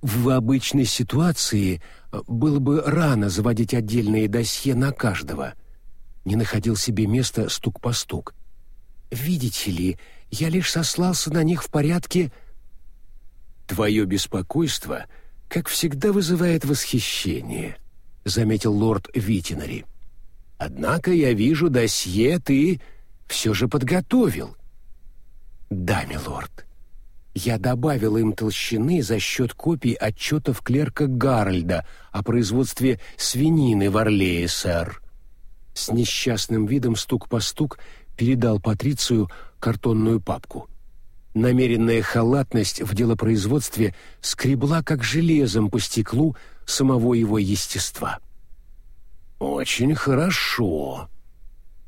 [SPEAKER 1] В обычной ситуации э, было бы рано заводить отдельные досье на каждого. Не находил себе места стук по стук. Видите ли, я лишь сослался на них в порядке... Твое беспокойство, как всегда, вызывает восхищение, заметил лорд Витинари. Однако я вижу, досье ты все же подготовил. Да, милорд. Я добавил им толщины за счет копий отчетов клерка Гарольда о производстве свинины в Орлее, сэр. С несчастным видом стук по стук передал Патрицию картонную папку. Намеренная халатность в делопроизводстве скребла как железом по стеклу самого его естества. «Очень хорошо».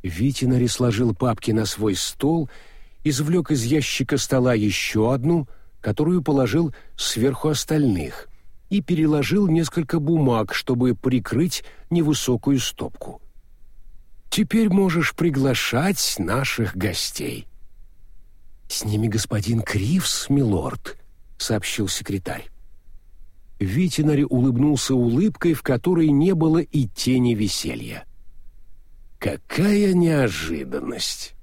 [SPEAKER 1] Витинари сложил папки на свой стол извлек из ящика стола еще одну, которую положил сверху остальных, и переложил несколько бумаг, чтобы прикрыть невысокую стопку. «Теперь можешь приглашать наших гостей». «С ними господин Кривс, милорд», — сообщил секретарь. Витинари улыбнулся улыбкой, в которой не было и тени веселья. «Какая неожиданность!»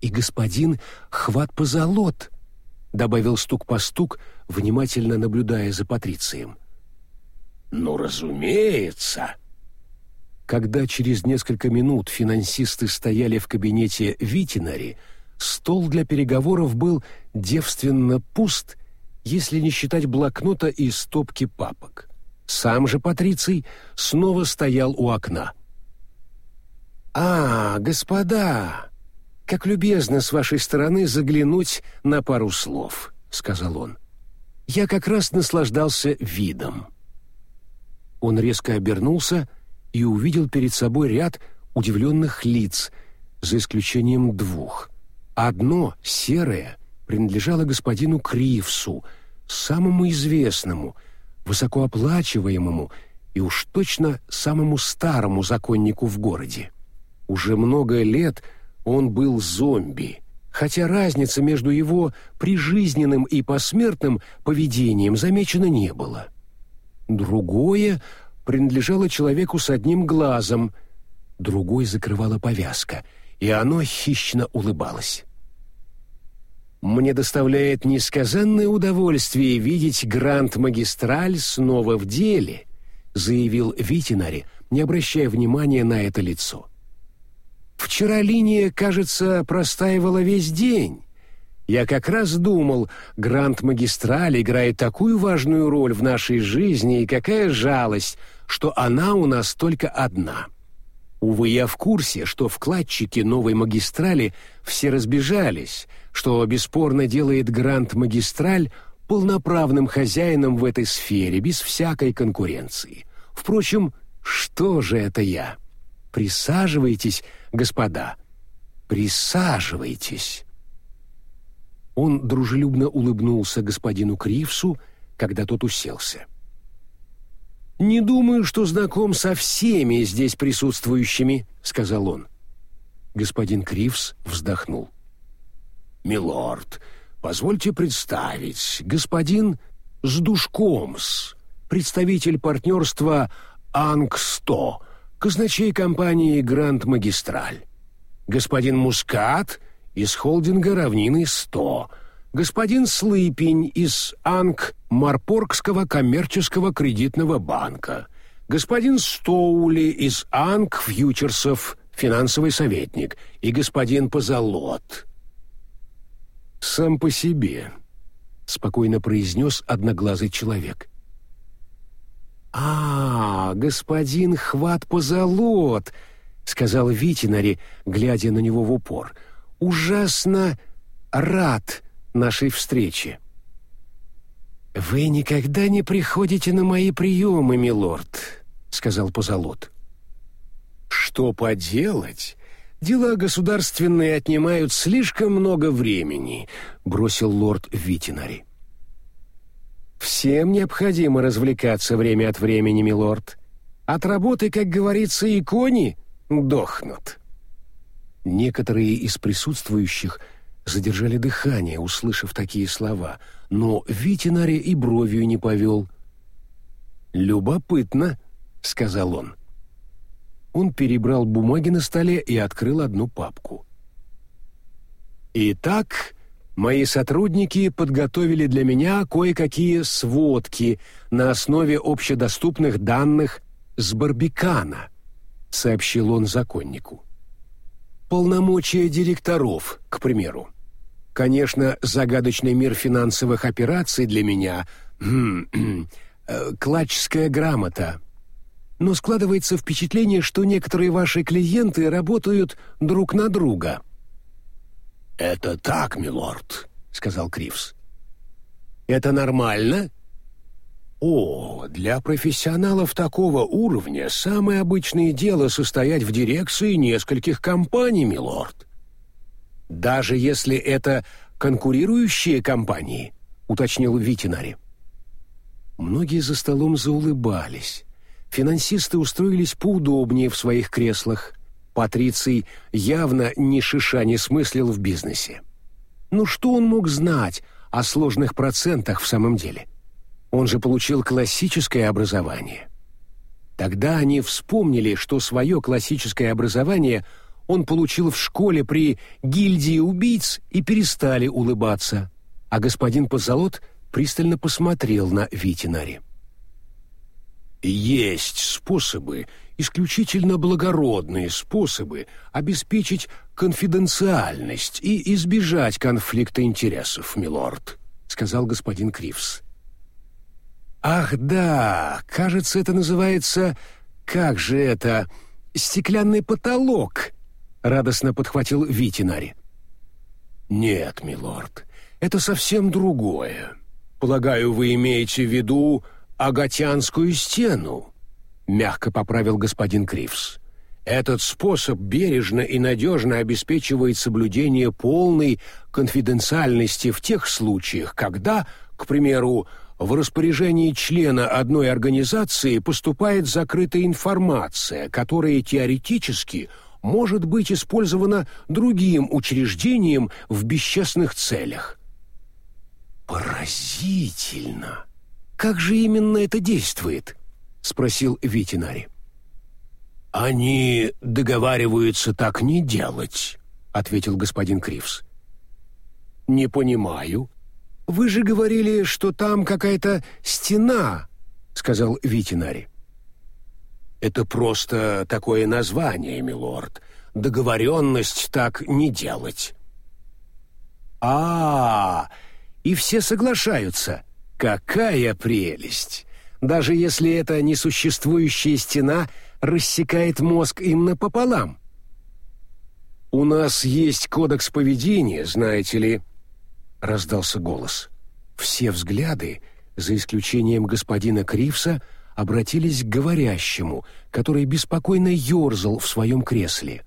[SPEAKER 1] И господин хват позолот», — добавил стук по стук, внимательно наблюдая за Патрицием. «Ну, разумеется!» Когда через несколько минут финансисты стояли в кабинете Витинари, стол для переговоров был девственно пуст, если не считать блокнота и стопки папок. Сам же Патриций снова стоял у окна. «А, господа!» «Как любезно с вашей стороны заглянуть на пару слов», — сказал он. «Я как раз наслаждался видом». Он резко обернулся и увидел перед собой ряд удивленных лиц, за исключением двух. Одно, серое, принадлежало господину Кривсу, самому известному, высокооплачиваемому и уж точно самому старому законнику в городе. Уже много лет — он был зомби, хотя разница между его прижизненным и посмертным поведением замечена не было. Другое принадлежало человеку с одним глазом, другой закрывала повязка, и оно хищно улыбалось. Мне доставляет несказанное удовольствие видеть Гранд-магистраль снова в деле, заявил Витинари, не обращая внимания на это лицо. Вчера линия, кажется, простаивала весь день. Я как раз думал, Гранд-магистраль играет такую важную роль в нашей жизни, и какая жалость, что она у нас только одна. Увы, я в курсе, что вкладчики новой магистрали все разбежались, что бесспорно делает Гранд-магистраль полноправным хозяином в этой сфере, без всякой конкуренции. Впрочем, что же это я? Присаживайтесь, господа, присаживайтесь». Он дружелюбно улыбнулся господину Кривсу, когда тот уселся. «Не думаю, что знаком со всеми здесь присутствующими», — сказал он. Господин Кривс вздохнул. «Милорд, позвольте представить, господин Сдушкомс, представитель партнерства «Ангсто»,
[SPEAKER 2] казначей компании «Гранд Магистраль», господин Мускат из холдинга «Равнины-100», господин Слыпень из Анг-Марпоргского коммерческого кредитного банка, господин Стоули из Анг-Фьючерсов, финансовый советник, и господин Позолот. «Сам по себе», — спокойно произнес одноглазый человек. «А, господин Хват Позолот», — сказал Витинари, глядя на него в упор, — «ужасно рад нашей встрече». «Вы никогда не приходите на мои приемы, милорд», — сказал Позолот. «Что поделать? Дела государственные отнимают слишком много времени», — бросил лорд Витинари. «Всем необходимо развлекаться время от времени, милорд. От работы, как говорится, и кони дохнут». Некоторые из присутствующих задержали дыхание, услышав такие слова, но Витинари и бровью не повел. «Любопытно», — сказал он. Он перебрал бумаги на столе и открыл одну папку. «Итак, мои сотрудники подготовили для меня кое-какие сводки на основе общедоступных данных с Барбикана», — сообщил он законнику. «Полномочия директоров, к примеру. Конечно, загадочный мир финансовых операций для меня хм, э, клачская грамота, но складывается впечатление, что некоторые ваши клиенты работают друг на друга». «Это так, милорд», — сказал Кривс. «Это нормально?» «О, для профессионалов такого уровня самое обычное дело состоять в дирекции нескольких компаний, милорд». «Даже если это конкурирующие компании», — уточнил Витинари. Многие за столом заулыбались финансисты устроились поудобнее в своих креслах. Патриций явно ни шиша не смыслил в бизнесе. Ну что он мог знать о сложных процентах в самом деле? Он же получил классическое образование. Тогда они вспомнили, что свое классическое образование он получил в школе при гильдии убийц и перестали улыбаться, а господин Позолот пристально посмотрел на Витинари. Есть способы, исключительно благородные способы, обеспечить конфиденциальность и избежать конфликта интересов, милорд», — сказал господин Кривс. «Ах да, кажется, это называется... Как же это? Стеклянный потолок!» — радостно подхватил Витинари. «Нет, милорд, это совсем другое. Полагаю, вы имеете в виду Агатянскую стену», — мягко поправил господин Кривс. «Этот способ бережно и надежно обеспечивает соблюдение полной конфиденциальности в тех случаях, когда, к примеру, в распоряжении члена одной организации поступает закрытая информация, которая теоретически может быть использована другим учреждением в бесчестных целях. Поразительно! Как же именно это действует? Спросил Витинари. Они договариваются так не делать, ответил господин Кривс. Не понимаю. Вы же говорили, что там какая-то стена, сказал Витинари. Это просто такое название, милорд. Договоренность так не делать. А, -а, -а и все соглашаются. Какая прелесть! Даже если эта несуществующая стена рассекает мозг им напополам. «У нас есть кодекс поведения, знаете ли», — раздался голос. Все взгляды, за исключением господина Кривса, обратились к говорящему, который беспокойно ерзал в своем кресле.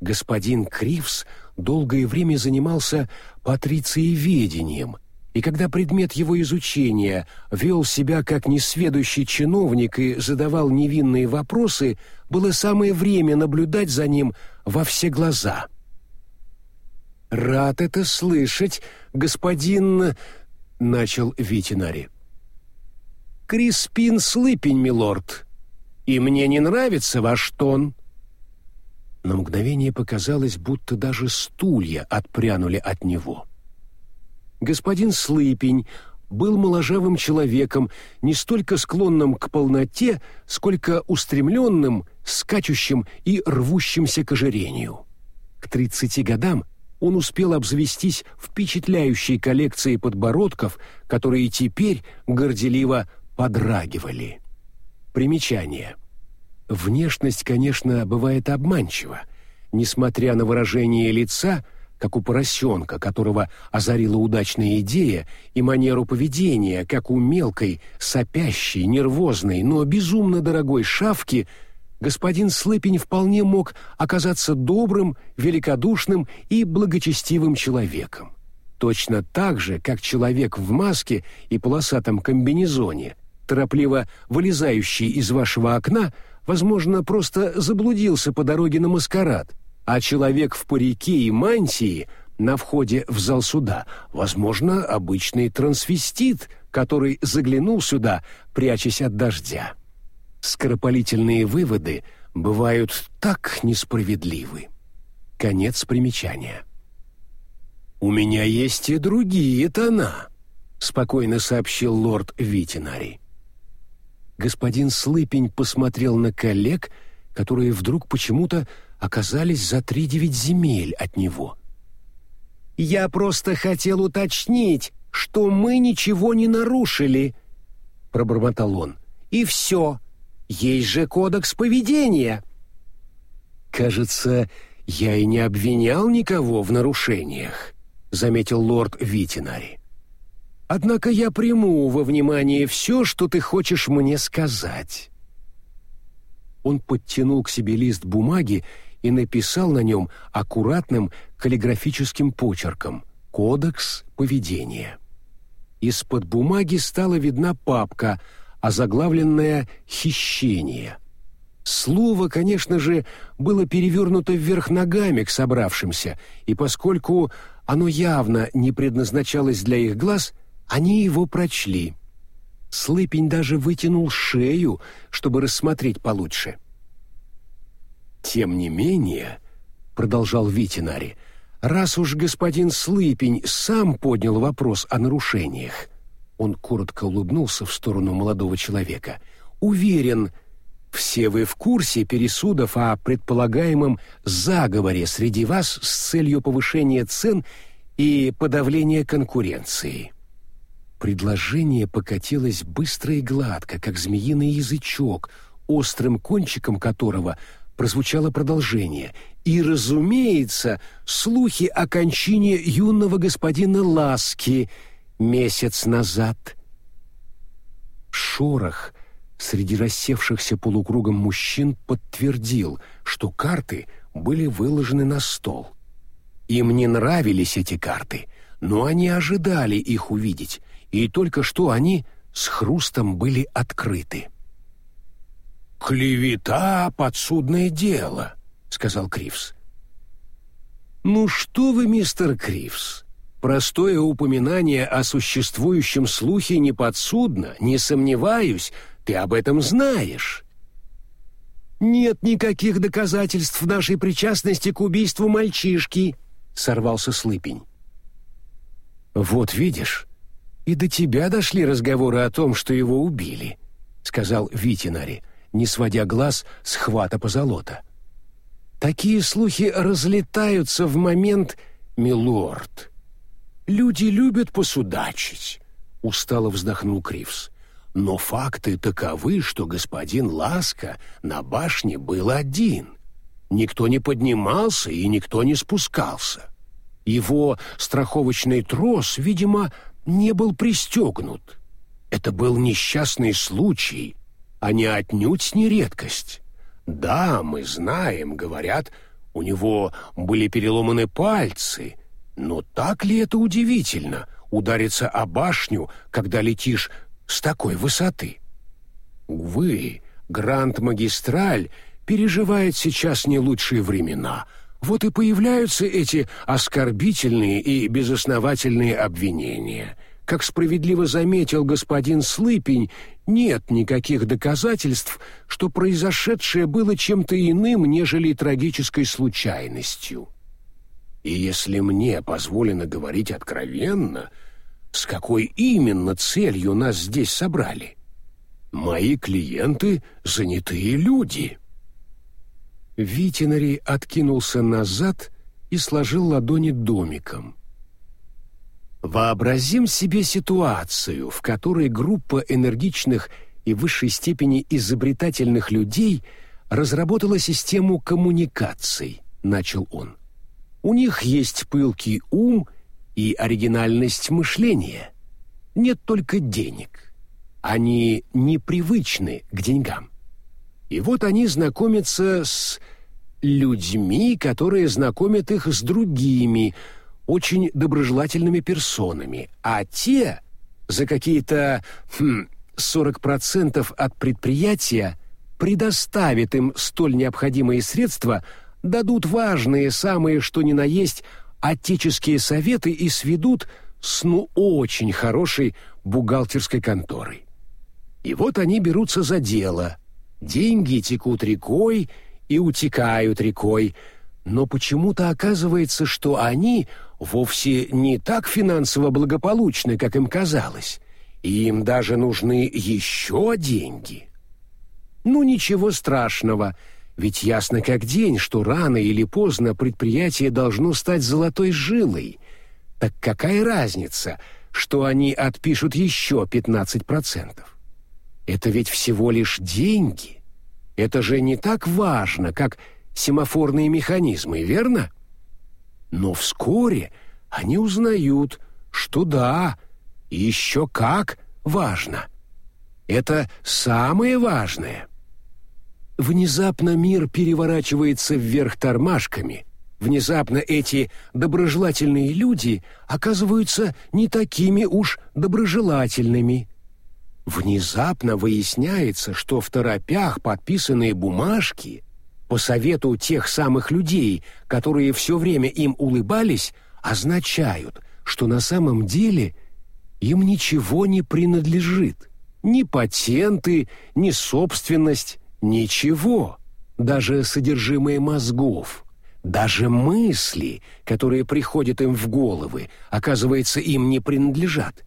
[SPEAKER 2] Господин Кривс долгое время занимался патрициеведением — и когда предмет его изучения вел себя как несведущий чиновник и задавал невинные вопросы, было самое время наблюдать за ним во все глаза. «Рад это слышать, господин...» — начал Витинари. «Криспин Слыпень, милорд»,
[SPEAKER 1] и мне не нравится ваш тон». На мгновение показалось, будто даже стулья отпрянули от него. Господин Слыпень был моложавым человеком, не столько склонным к полноте, сколько устремленным, скачущим и рвущимся к ожирению. К тридцати годам он успел обзавестись впечатляющей коллекцией подбородков, которые теперь горделиво подрагивали. Примечание. Внешность, конечно, бывает обманчива. Несмотря на выражение лица – как у поросенка, которого озарила удачная идея, и манеру поведения, как у мелкой, сопящей, нервозной, но безумно дорогой шавки, господин Слыпень вполне мог оказаться добрым, великодушным и благочестивым человеком. Точно так же, как человек в маске и полосатом комбинезоне, торопливо вылезающий из вашего окна, возможно, просто заблудился по дороге на маскарад – а человек в парике и мантии на входе в зал суда, возможно, обычный трансвестит, который заглянул сюда, прячась от дождя. Скоропалительные выводы бывают так несправедливы. Конец примечания. «У меня есть и другие тона», — спокойно сообщил лорд Витинари. Господин Слыпень посмотрел на коллег, которые вдруг почему-то оказались за три девять земель от него. «Я просто хотел уточнить, что мы ничего не нарушили», — пробормотал он. «И все. Есть же кодекс поведения». «Кажется, я и не обвинял никого в нарушениях», — заметил лорд Витинари. «Однако я приму во внимание все, что ты хочешь мне сказать». Он подтянул к себе лист бумаги и написал на нем аккуратным каллиграфическим почерком «Кодекс поведения». Из-под бумаги стала видна папка, озаглавленная «Хищение». Слово, конечно же, было перевернуто вверх ногами к собравшимся, и поскольку оно явно не предназначалось для их глаз, они его прочли. Слыпень даже вытянул шею, чтобы рассмотреть получше. — «Тем не менее», — продолжал Витинари, «раз уж господин Слыпень сам поднял вопрос о нарушениях», он коротко улыбнулся в сторону молодого человека, «уверен, все вы в курсе пересудов о предполагаемом заговоре среди вас с целью повышения цен и подавления конкуренции». Предложение покатилось быстро и гладко, как змеиный язычок, острым кончиком которого прозвучало продолжение. И, разумеется, слухи о кончине юного господина Ласки месяц назад. Шорох среди рассевшихся полукругом мужчин подтвердил, что карты были выложены на стол. Им не нравились эти карты, но они ожидали их увидеть, и только что они с хрустом были открыты.
[SPEAKER 2] «Клевета — подсудное дело», — сказал Кривс.
[SPEAKER 1] «Ну что вы, мистер Кривс, простое упоминание о существующем слухе не подсудно, не сомневаюсь, ты об этом знаешь». «Нет никаких доказательств нашей причастности к убийству мальчишки», — сорвался Слыпень. «Вот видишь, и до тебя дошли разговоры о том, что его убили», — сказал Витинари не сводя глаз с хвата позолота. «Такие слухи разлетаются в момент, милорд. Люди любят посудачить», — устало вздохнул Кривс. «Но факты таковы, что господин Ласка на башне был один. Никто не поднимался и никто не спускался. Его страховочный трос, видимо, не был пристегнут. Это был несчастный случай, они отнюдь не редкость. Да, мы знаем, говорят, у него были переломаны пальцы, но так ли это удивительно удариться о башню, когда летишь с такой высоты? Увы, Гранд-магистраль переживает сейчас не лучшие времена. Вот и появляются эти оскорбительные и безосновательные обвинения.
[SPEAKER 2] Как справедливо заметил господин Слыпень, нет никаких доказательств, что произошедшее было чем-то иным, нежели трагической случайностью. И если мне позволено говорить откровенно, с какой именно целью нас здесь собрали? Мои клиенты — занятые люди.
[SPEAKER 1] Витинари откинулся назад и сложил ладони домиком. Вообразим себе ситуацию, в которой группа энергичных и в высшей степени изобретательных людей разработала систему коммуникаций, начал он. У них есть пылкий ум и оригинальность мышления. Нет только денег. Они непривычны к деньгам. И вот они знакомятся с людьми, которые знакомят их с другими, очень доброжелательными персонами, а те за какие-то хм, 40% от предприятия предоставят им столь необходимые средства, дадут важные, самые что ни на есть, отеческие советы и сведут с ну очень хорошей бухгалтерской конторой. И вот они берутся за дело. Деньги текут рекой и утекают рекой, но почему-то оказывается, что они вовсе не так финансово благополучны, как им казалось, и им даже нужны еще деньги. Ну ничего страшного, ведь ясно как день, что рано или поздно предприятие должно стать золотой жилой. Так какая разница, что они отпишут еще 15%? Это ведь всего лишь деньги. Это же не так важно, как семафорные механизмы, верно? Но вскоре они узнают, что да, еще как важно. Это самое важное. Внезапно мир переворачивается вверх тормашками. Внезапно эти доброжелательные люди оказываются не такими уж доброжелательными. Внезапно выясняется, что в торопях подписанные бумажки по совету тех самых людей, которые все время им улыбались, означают, что на самом деле им ничего не принадлежит. Ни патенты, ни собственность, ничего. Даже содержимое мозгов, даже мысли, которые приходят им в головы, оказывается, им не принадлежат.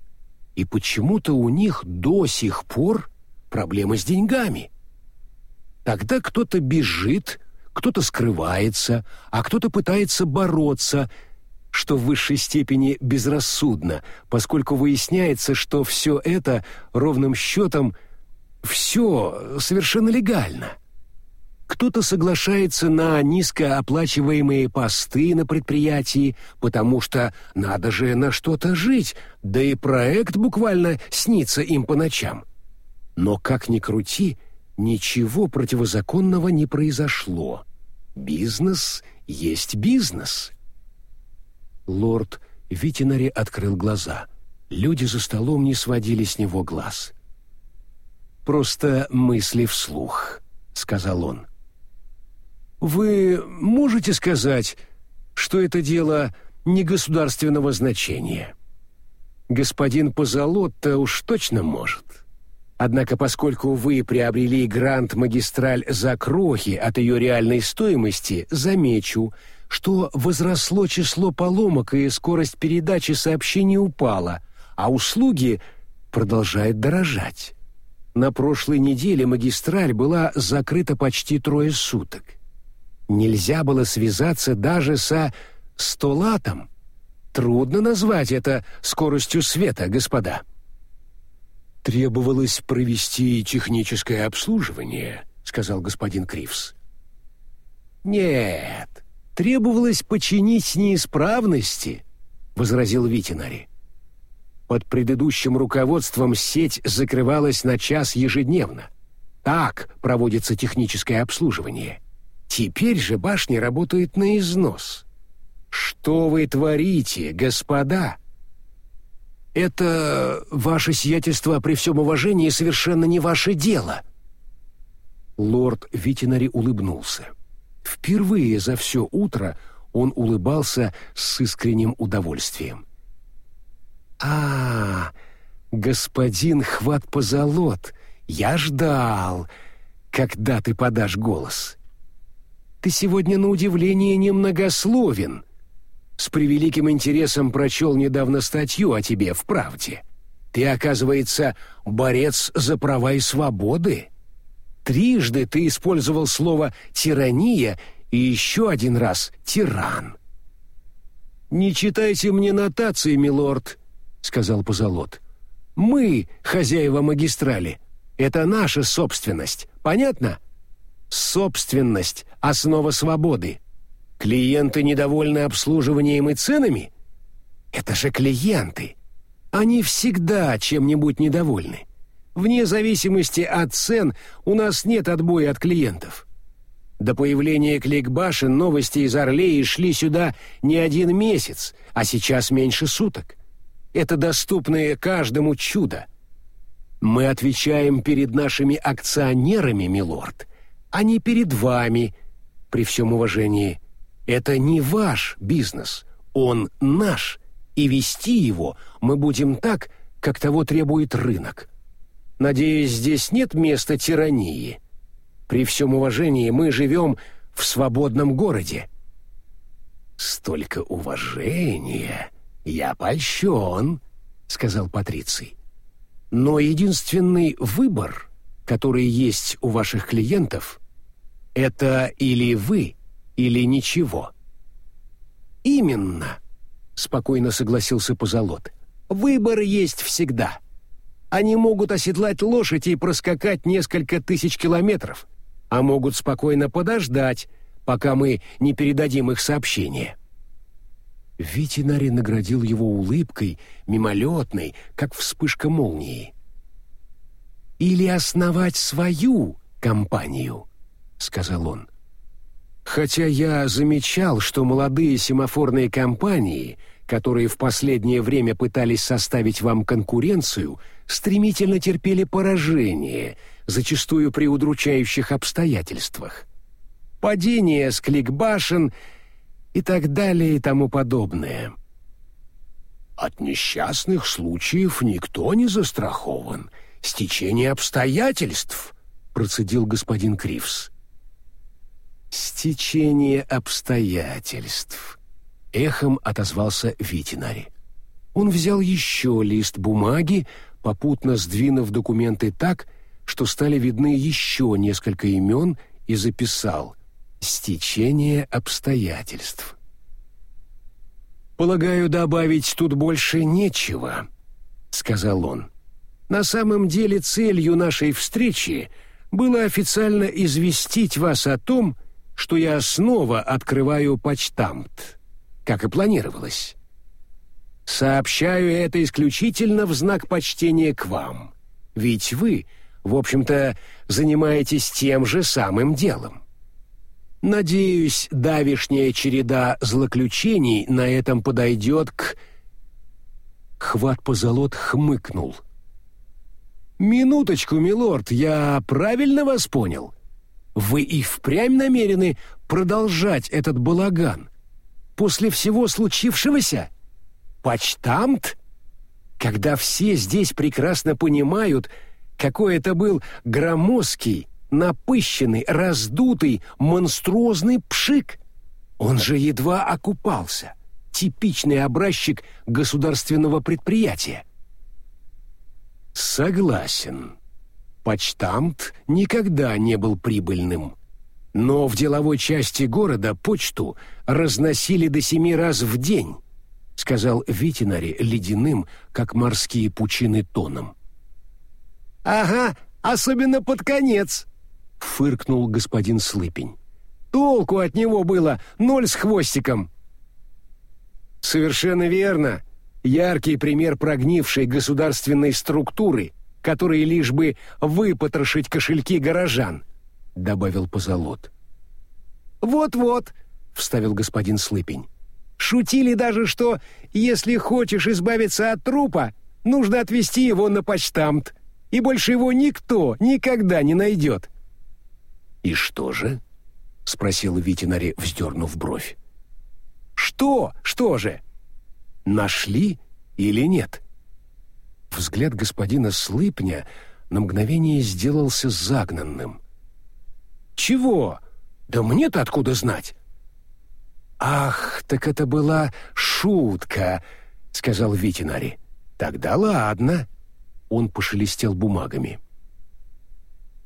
[SPEAKER 1] И почему-то у них до сих пор проблемы с деньгами – Тогда кто-то бежит, кто-то скрывается, а кто-то пытается бороться, что в высшей степени безрассудно, поскольку выясняется, что все это ровным счетом все совершенно легально. Кто-то соглашается на низкооплачиваемые посты на предприятии, потому что надо же на что-то жить, да и проект буквально снится им по ночам. Но как ни крути, — ничего противозаконного не произошло. Бизнес есть бизнес. Лорд Витинари открыл глаза. Люди за столом не сводили с него глаз. «Просто мысли вслух», — сказал он. «Вы можете сказать, что это дело не государственного значения?» «Господин Позолотто уж точно может». Однако поскольку вы приобрели грант-магистраль за крохи от ее реальной стоимости, замечу, что возросло число поломок и скорость передачи сообщений упала, а услуги продолжают дорожать. На прошлой неделе магистраль была закрыта почти трое суток. Нельзя было связаться даже со столатом. Трудно назвать это скоростью света, господа
[SPEAKER 2] требовалось провести техническое обслуживание», — сказал господин Кривс.
[SPEAKER 1] «Нет, требовалось починить неисправности», — возразил Витинари. Под предыдущим руководством сеть закрывалась на час ежедневно. Так проводится техническое обслуживание. Теперь же башня работает на износ. Что вы творите, господа? «Это, ваше сиятельство, при всем уважении, совершенно не ваше дело». Лорд Витинари улыбнулся. Впервые за все утро он улыбался с искренним удовольствием. А, господин хват позолот, я ждал, когда ты подашь голос. Ты сегодня на удивление немногословен. С превеликим интересом прочел недавно статью о тебе в «Правде». Ты, оказывается, борец за права и свободы. Трижды ты использовал слово «тирания» и еще один раз «тиран». «Не читайте мне нотации, милорд», — сказал Позолот. «Мы — хозяева магистрали. Это наша собственность. Понятно?» «Собственность — основа свободы. Клиенты недовольны обслуживанием и ценами? Это же клиенты. Они всегда чем-нибудь недовольны. Вне зависимости от цен у нас нет отбоя от клиентов. До появления кликбашен новости из Орлеи шли сюда не один месяц, а сейчас меньше суток. Это доступное каждому чудо. Мы отвечаем перед нашими акционерами, милорд, а не перед вами, при всем уважении. Это не ваш бизнес, он наш, и вести его мы будем так, как того требует рынок. Надеюсь, здесь нет места тирании. При всем уважении мы живем в свободном городе». «Столько уважения! Я польщен!» — сказал Патриций. «Но единственный выбор, который есть у ваших клиентов, это или вы, или ничего». «Именно!» — спокойно согласился Позолот. «Выбор есть всегда. Они могут оседлать лошадь и проскакать несколько тысяч километров, а могут спокойно подождать, пока мы не передадим их сообщение». Витинари наградил его улыбкой, мимолетной, как вспышка молнии. «Или основать свою компанию», — сказал он. «Хотя я замечал, что молодые семафорные компании, которые в последнее время пытались составить вам конкуренцию, стремительно терпели поражение — зачастую при удручающих обстоятельствах. Падение с кликбашен и так далее и тому подобное. От несчастных случаев никто не застрахован. Стечение обстоятельств, процедил господин Кривс. Стечение обстоятельств. Эхом отозвался Витинари. Он взял еще лист бумаги, попутно сдвинув документы так, что стали видны еще несколько имен и записал «Стечение обстоятельств». «Полагаю, добавить тут больше нечего», — сказал он. «На самом деле целью нашей встречи было официально известить вас о том, что я снова открываю почтамт, как и планировалось. Сообщаю это исключительно в знак почтения к вам, ведь вы — в общем-то, занимаетесь тем же самым делом. Надеюсь, давишняя череда злоключений на этом подойдет к... Хват позолот хмыкнул. «Минуточку, милорд, я правильно вас понял? Вы и впрямь намерены продолжать этот балаган? После всего случившегося? Почтамт? Когда все здесь прекрасно понимают, какой это был громоздкий, напыщенный, раздутый, монструозный пшик. Он же едва окупался. Типичный образчик государственного предприятия. Согласен. Почтамт никогда не был прибыльным. Но в деловой части города почту разносили до семи раз в день, сказал Витинари ледяным, как морские пучины тоном. «Ага, особенно под конец», — фыркнул господин Слыпень. «Толку от него было ноль с хвостиком». «Совершенно верно. Яркий пример прогнившей государственной структуры, которой лишь бы выпотрошить кошельки горожан», — добавил Позолот. «Вот-вот», — вставил господин Слыпень. «Шутили даже, что, если хочешь избавиться от трупа, нужно отвезти его на почтамт» и больше его никто никогда не найдет». «И что же?» — спросил Витинари, вздернув бровь. «Что? Что же? Нашли или нет?» Взгляд господина Слыпня на мгновение сделался загнанным.
[SPEAKER 2] «Чего? Да мне-то откуда знать?»
[SPEAKER 1] «Ах, так это была шутка», — сказал Витинари. «Тогда ладно». Он пошелестел бумагами.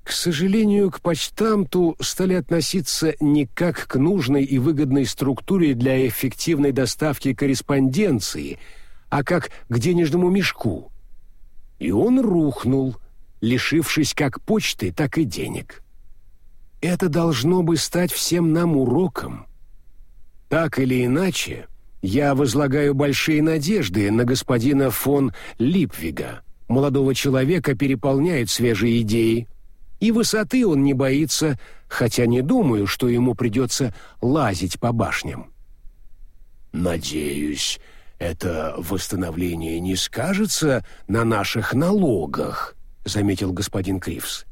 [SPEAKER 1] К сожалению, к почтамту стали относиться не как к нужной и выгодной структуре для эффективной доставки корреспонденции, а как к денежному мешку. И он рухнул, лишившись как почты, так и денег. Это должно бы стать всем нам уроком. Так или иначе, я возлагаю большие надежды на господина фон Липвига. Молодого человека переполняют свежие идеи, и высоты он не боится, хотя не думаю, что ему придется лазить по башням.
[SPEAKER 2] «Надеюсь, это восстановление не скажется на наших налогах», — заметил господин Кривс.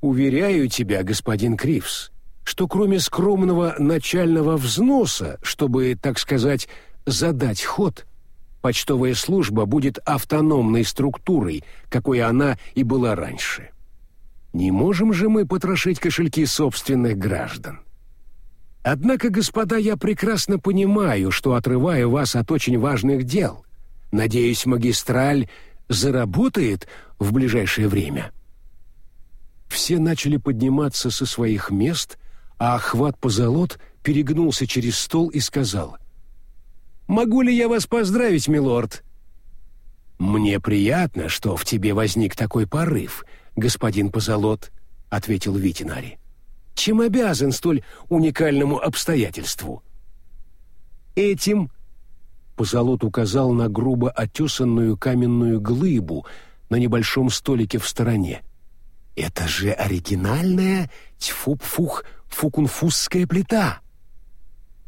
[SPEAKER 1] «Уверяю тебя, господин Кривс, что кроме скромного начального взноса, чтобы, так сказать, задать ход, почтовая служба будет автономной структурой, какой она и была раньше». Не можем же мы потрошить кошельки собственных граждан. Однако, господа, я прекрасно понимаю, что отрываю вас от очень важных дел. Надеюсь, магистраль заработает в ближайшее время. Все начали подниматься со своих мест, а охват позолот перегнулся через стол и сказал: "Могу ли я вас поздравить, милорд?" Мне приятно, что в тебе возник такой порыв, господин Позолот», — ответил Витинари. «Чем обязан столь уникальному обстоятельству?» «Этим...» — Позолот указал на грубо отесанную каменную глыбу на небольшом столике в стороне. «Это же оригинальная тьфуп-фух фукунфусская плита!»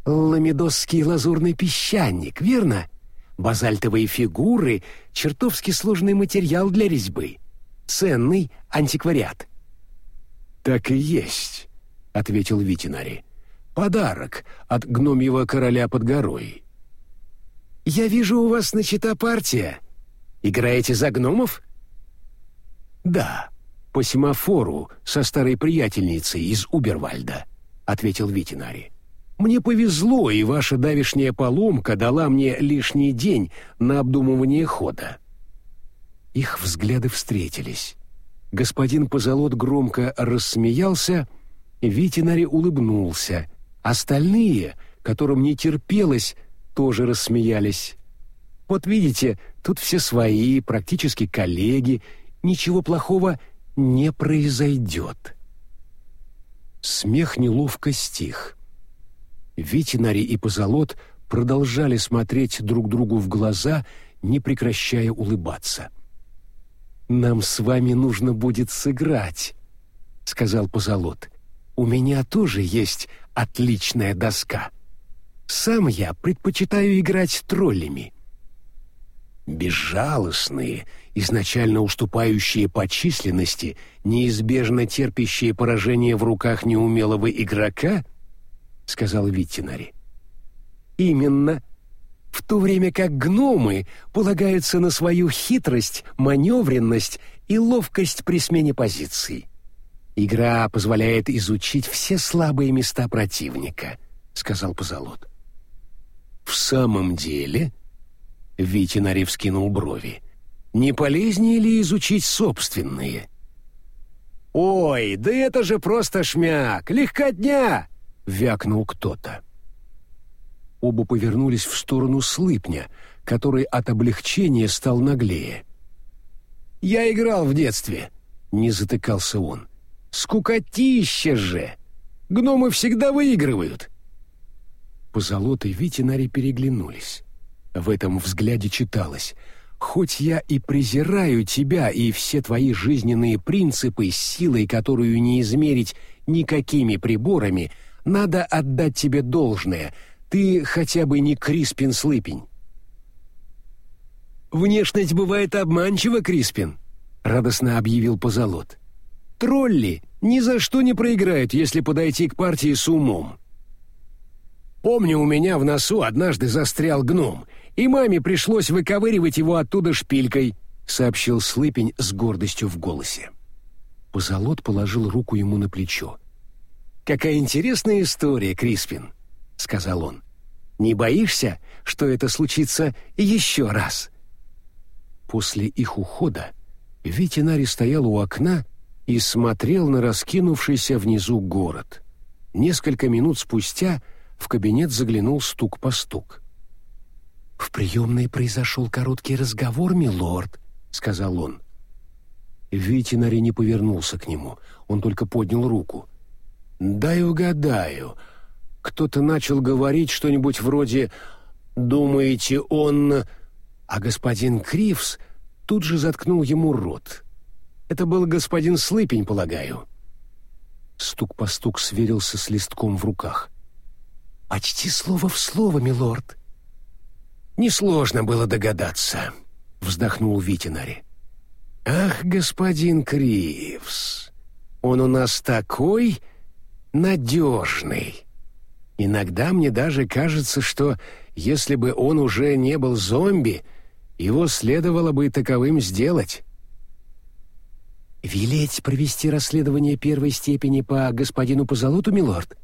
[SPEAKER 1] «Ламидосский лазурный песчаник, верно?» базальтовые фигуры — чертовски сложный материал для резьбы ценный антиквариат». «Так и есть», — ответил Витинари. «Подарок от гномьего короля под горой». «Я вижу, у вас начата партия. Играете за гномов?» «Да, по семафору со старой приятельницей из Убервальда», — ответил Витинари. «Мне повезло, и ваша давишняя поломка дала мне лишний день на обдумывание хода». Их взгляды встретились. Господин Позолот громко рассмеялся, Витинари улыбнулся. Остальные, которым не терпелось, тоже рассмеялись. Вот видите, тут все свои, практически коллеги, ничего плохого не произойдет. Смех неловко стих. Витинари и Позолот продолжали смотреть друг другу в глаза, не прекращая улыбаться. — «Нам с вами нужно будет сыграть», — сказал Позолот. «У меня тоже есть отличная доска. Сам я предпочитаю играть троллями». Безжалостные, изначально уступающие по численности, неизбежно терпящие поражение в руках неумелого игрока, — сказал Виттинари. «Именно», в то время как гномы полагаются на свою хитрость, маневренность и ловкость при смене позиций. Игра позволяет изучить все слабые места противника, сказал Позолот. В самом деле, Витинари вскинул брови. Не полезнее ли изучить собственные? Ой, да это же просто шмяк, легкотня, вякнул кто-то. Оба повернулись в сторону слыпня, который от облегчения стал наглее. «Я играл в детстве», — не затыкался он. «Скукотища же! Гномы всегда выигрывают!» Позолота и Витинари переглянулись. В этом взгляде читалось «Хоть я и презираю тебя и все твои жизненные принципы силой, которую не измерить никакими приборами, надо отдать тебе должное — ты хотя бы не Криспин Слыпень. «Внешность бывает обманчива, Криспин», — радостно объявил Позолот. «Тролли ни за что не проиграют, если подойти к партии с умом».
[SPEAKER 2] Помню, у меня в носу однажды застрял гном, и маме пришлось выковыривать его оттуда шпилькой», — сообщил Слыпень с гордостью в голосе. Позолот положил руку ему на плечо. «Какая интересная история, Криспин», — сказал он. «Не боишься, что это случится еще раз?» После их ухода Ветенари стоял у окна и смотрел на раскинувшийся внизу город. Несколько минут спустя в кабинет заглянул стук по стук. «В приемной произошел короткий разговор, милорд», — сказал он. Витинари не повернулся к нему, он только поднял руку. «Дай угадаю. Кто-то начал говорить что-нибудь вроде «Думаете, он...» А господин Кривс тут же заткнул ему рот. Это был господин Слыпень, полагаю. Стук по стук сверился с листком в руках. «Почти слово в слово, милорд». «Несложно было догадаться», — вздохнул Витинари. «Ах, господин Кривс, он у нас такой надежный. Иногда мне даже кажется, что если бы он уже не был зомби, его следовало бы таковым сделать». «Велеть провести расследование первой степени по господину Позолоту, милорд?»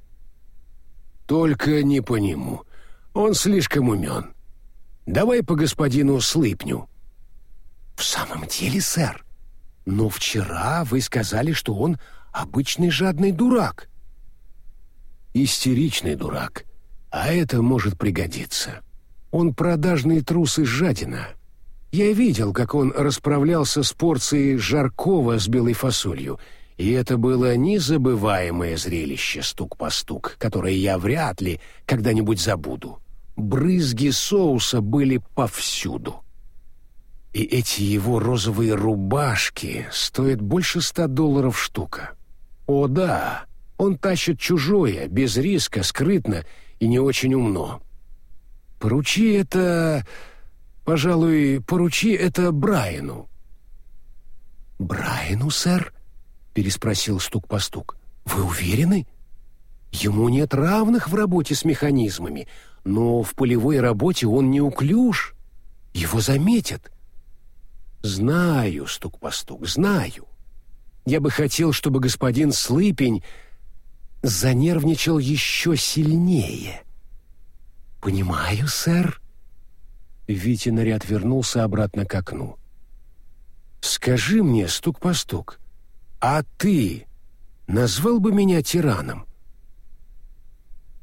[SPEAKER 2] «Только не по нему. Он слишком умен. Давай по господину Слыпню». «В самом деле, сэр? Но вчера вы сказали, что он обычный жадный дурак». «Истеричный дурак. А это может пригодиться. Он продажный трус и жадина. Я видел, как он расправлялся с порцией жаркого с белой фасолью, и это было незабываемое зрелище стук по стук, которое я вряд ли когда-нибудь забуду. Брызги соуса были повсюду. И эти его розовые рубашки стоят больше ста долларов штука. О да, он тащит чужое, без риска, скрытно и не очень умно. Поручи это Пожалуй, поручи это Брайану». «Брайану, сэр?» — переспросил стук по стук. «Вы уверены? Ему нет равных в работе с механизмами, но в полевой работе он неуклюж. Его заметят». «Знаю, стук по стук, знаю. Я бы хотел, чтобы господин Слыпень занервничал еще сильнее». «Понимаю, сэр», Витинари отвернулся обратно к окну. «Скажи мне, стук по стук, а ты назвал бы меня тираном?»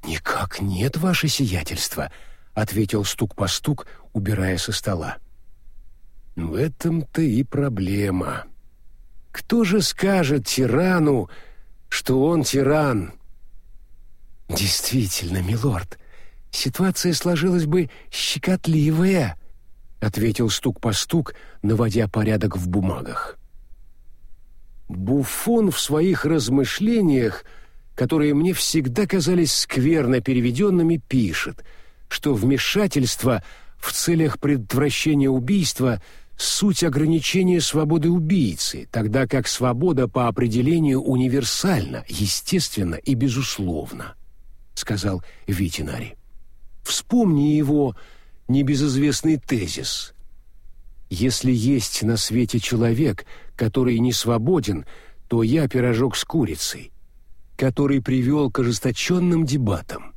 [SPEAKER 2] «Никак нет, ваше сиятельство», — ответил стук по стук, убирая со стола. «В этом-то и проблема. Кто же скажет тирану, что он тиран?» «Действительно, милорд», ситуация сложилась бы щекотливая», — ответил стук по стук, наводя порядок в бумагах. Буфон в своих размышлениях, которые мне всегда казались скверно переведенными, пишет, что вмешательство в целях предотвращения убийства — суть ограничения свободы убийцы, тогда как свобода по определению универсальна, естественна и безусловна, — сказал Витинари. Вспомни его небезызвестный тезис. «Если есть на свете человек, который не свободен, то я пирожок с курицей», который привел к ожесточенным дебатам.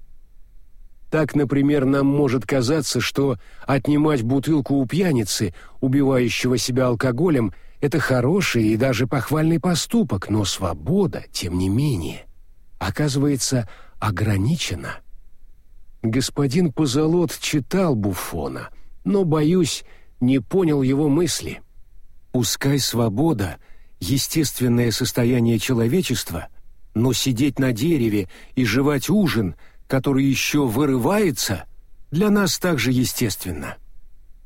[SPEAKER 2] Так, например, нам может казаться, что отнимать бутылку у пьяницы, убивающего себя алкоголем, это хороший и даже похвальный поступок, но свобода, тем не менее, оказывается ограничена – Господин Позолот читал Буфона, но, боюсь, не понял его мысли. Пускай свобода — естественное состояние человечества, но сидеть на дереве и жевать ужин, который еще вырывается, для нас также естественно.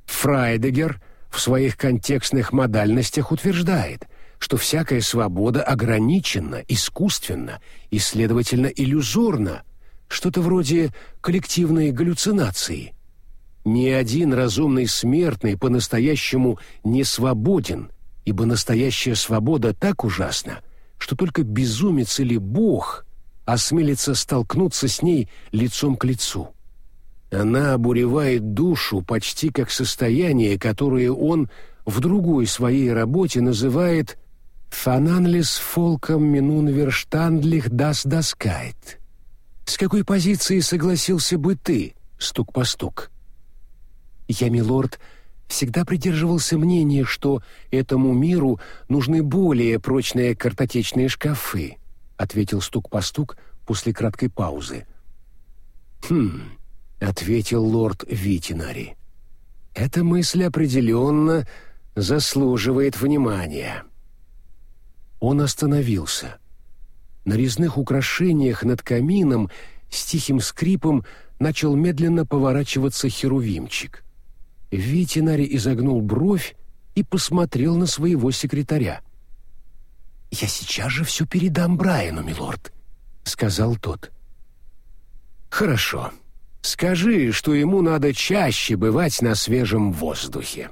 [SPEAKER 2] Фрайдегер в своих контекстных модальностях утверждает, что всякая свобода ограничена, искусственна и, следовательно, иллюзорна — что-то вроде коллективной галлюцинации. Ни один разумный смертный по-настоящему не свободен, ибо настоящая свобода так ужасна, что только безумец или бог
[SPEAKER 1] осмелится столкнуться с ней лицом к лицу. Она обуревает душу почти как состояние, которое он в другой своей работе называет «фананлис фолком минун верштандлих дас даскайт». «С какой позиции согласился бы ты?» — стук по стук. «Я, милорд, всегда придерживался мнения, что этому миру нужны более прочные картотечные шкафы», — ответил стук по стук после краткой паузы. «Хм», — ответил лорд Витинари. «Эта мысль определенно заслуживает внимания». Он остановился. На резных украшениях над камином с тихим скрипом начал медленно поворачиваться херувимчик. Витинари изогнул бровь и посмотрел на своего секретаря. «Я сейчас же все передам Брайану, милорд», — сказал тот. «Хорошо. Скажи, что ему надо чаще бывать на свежем воздухе».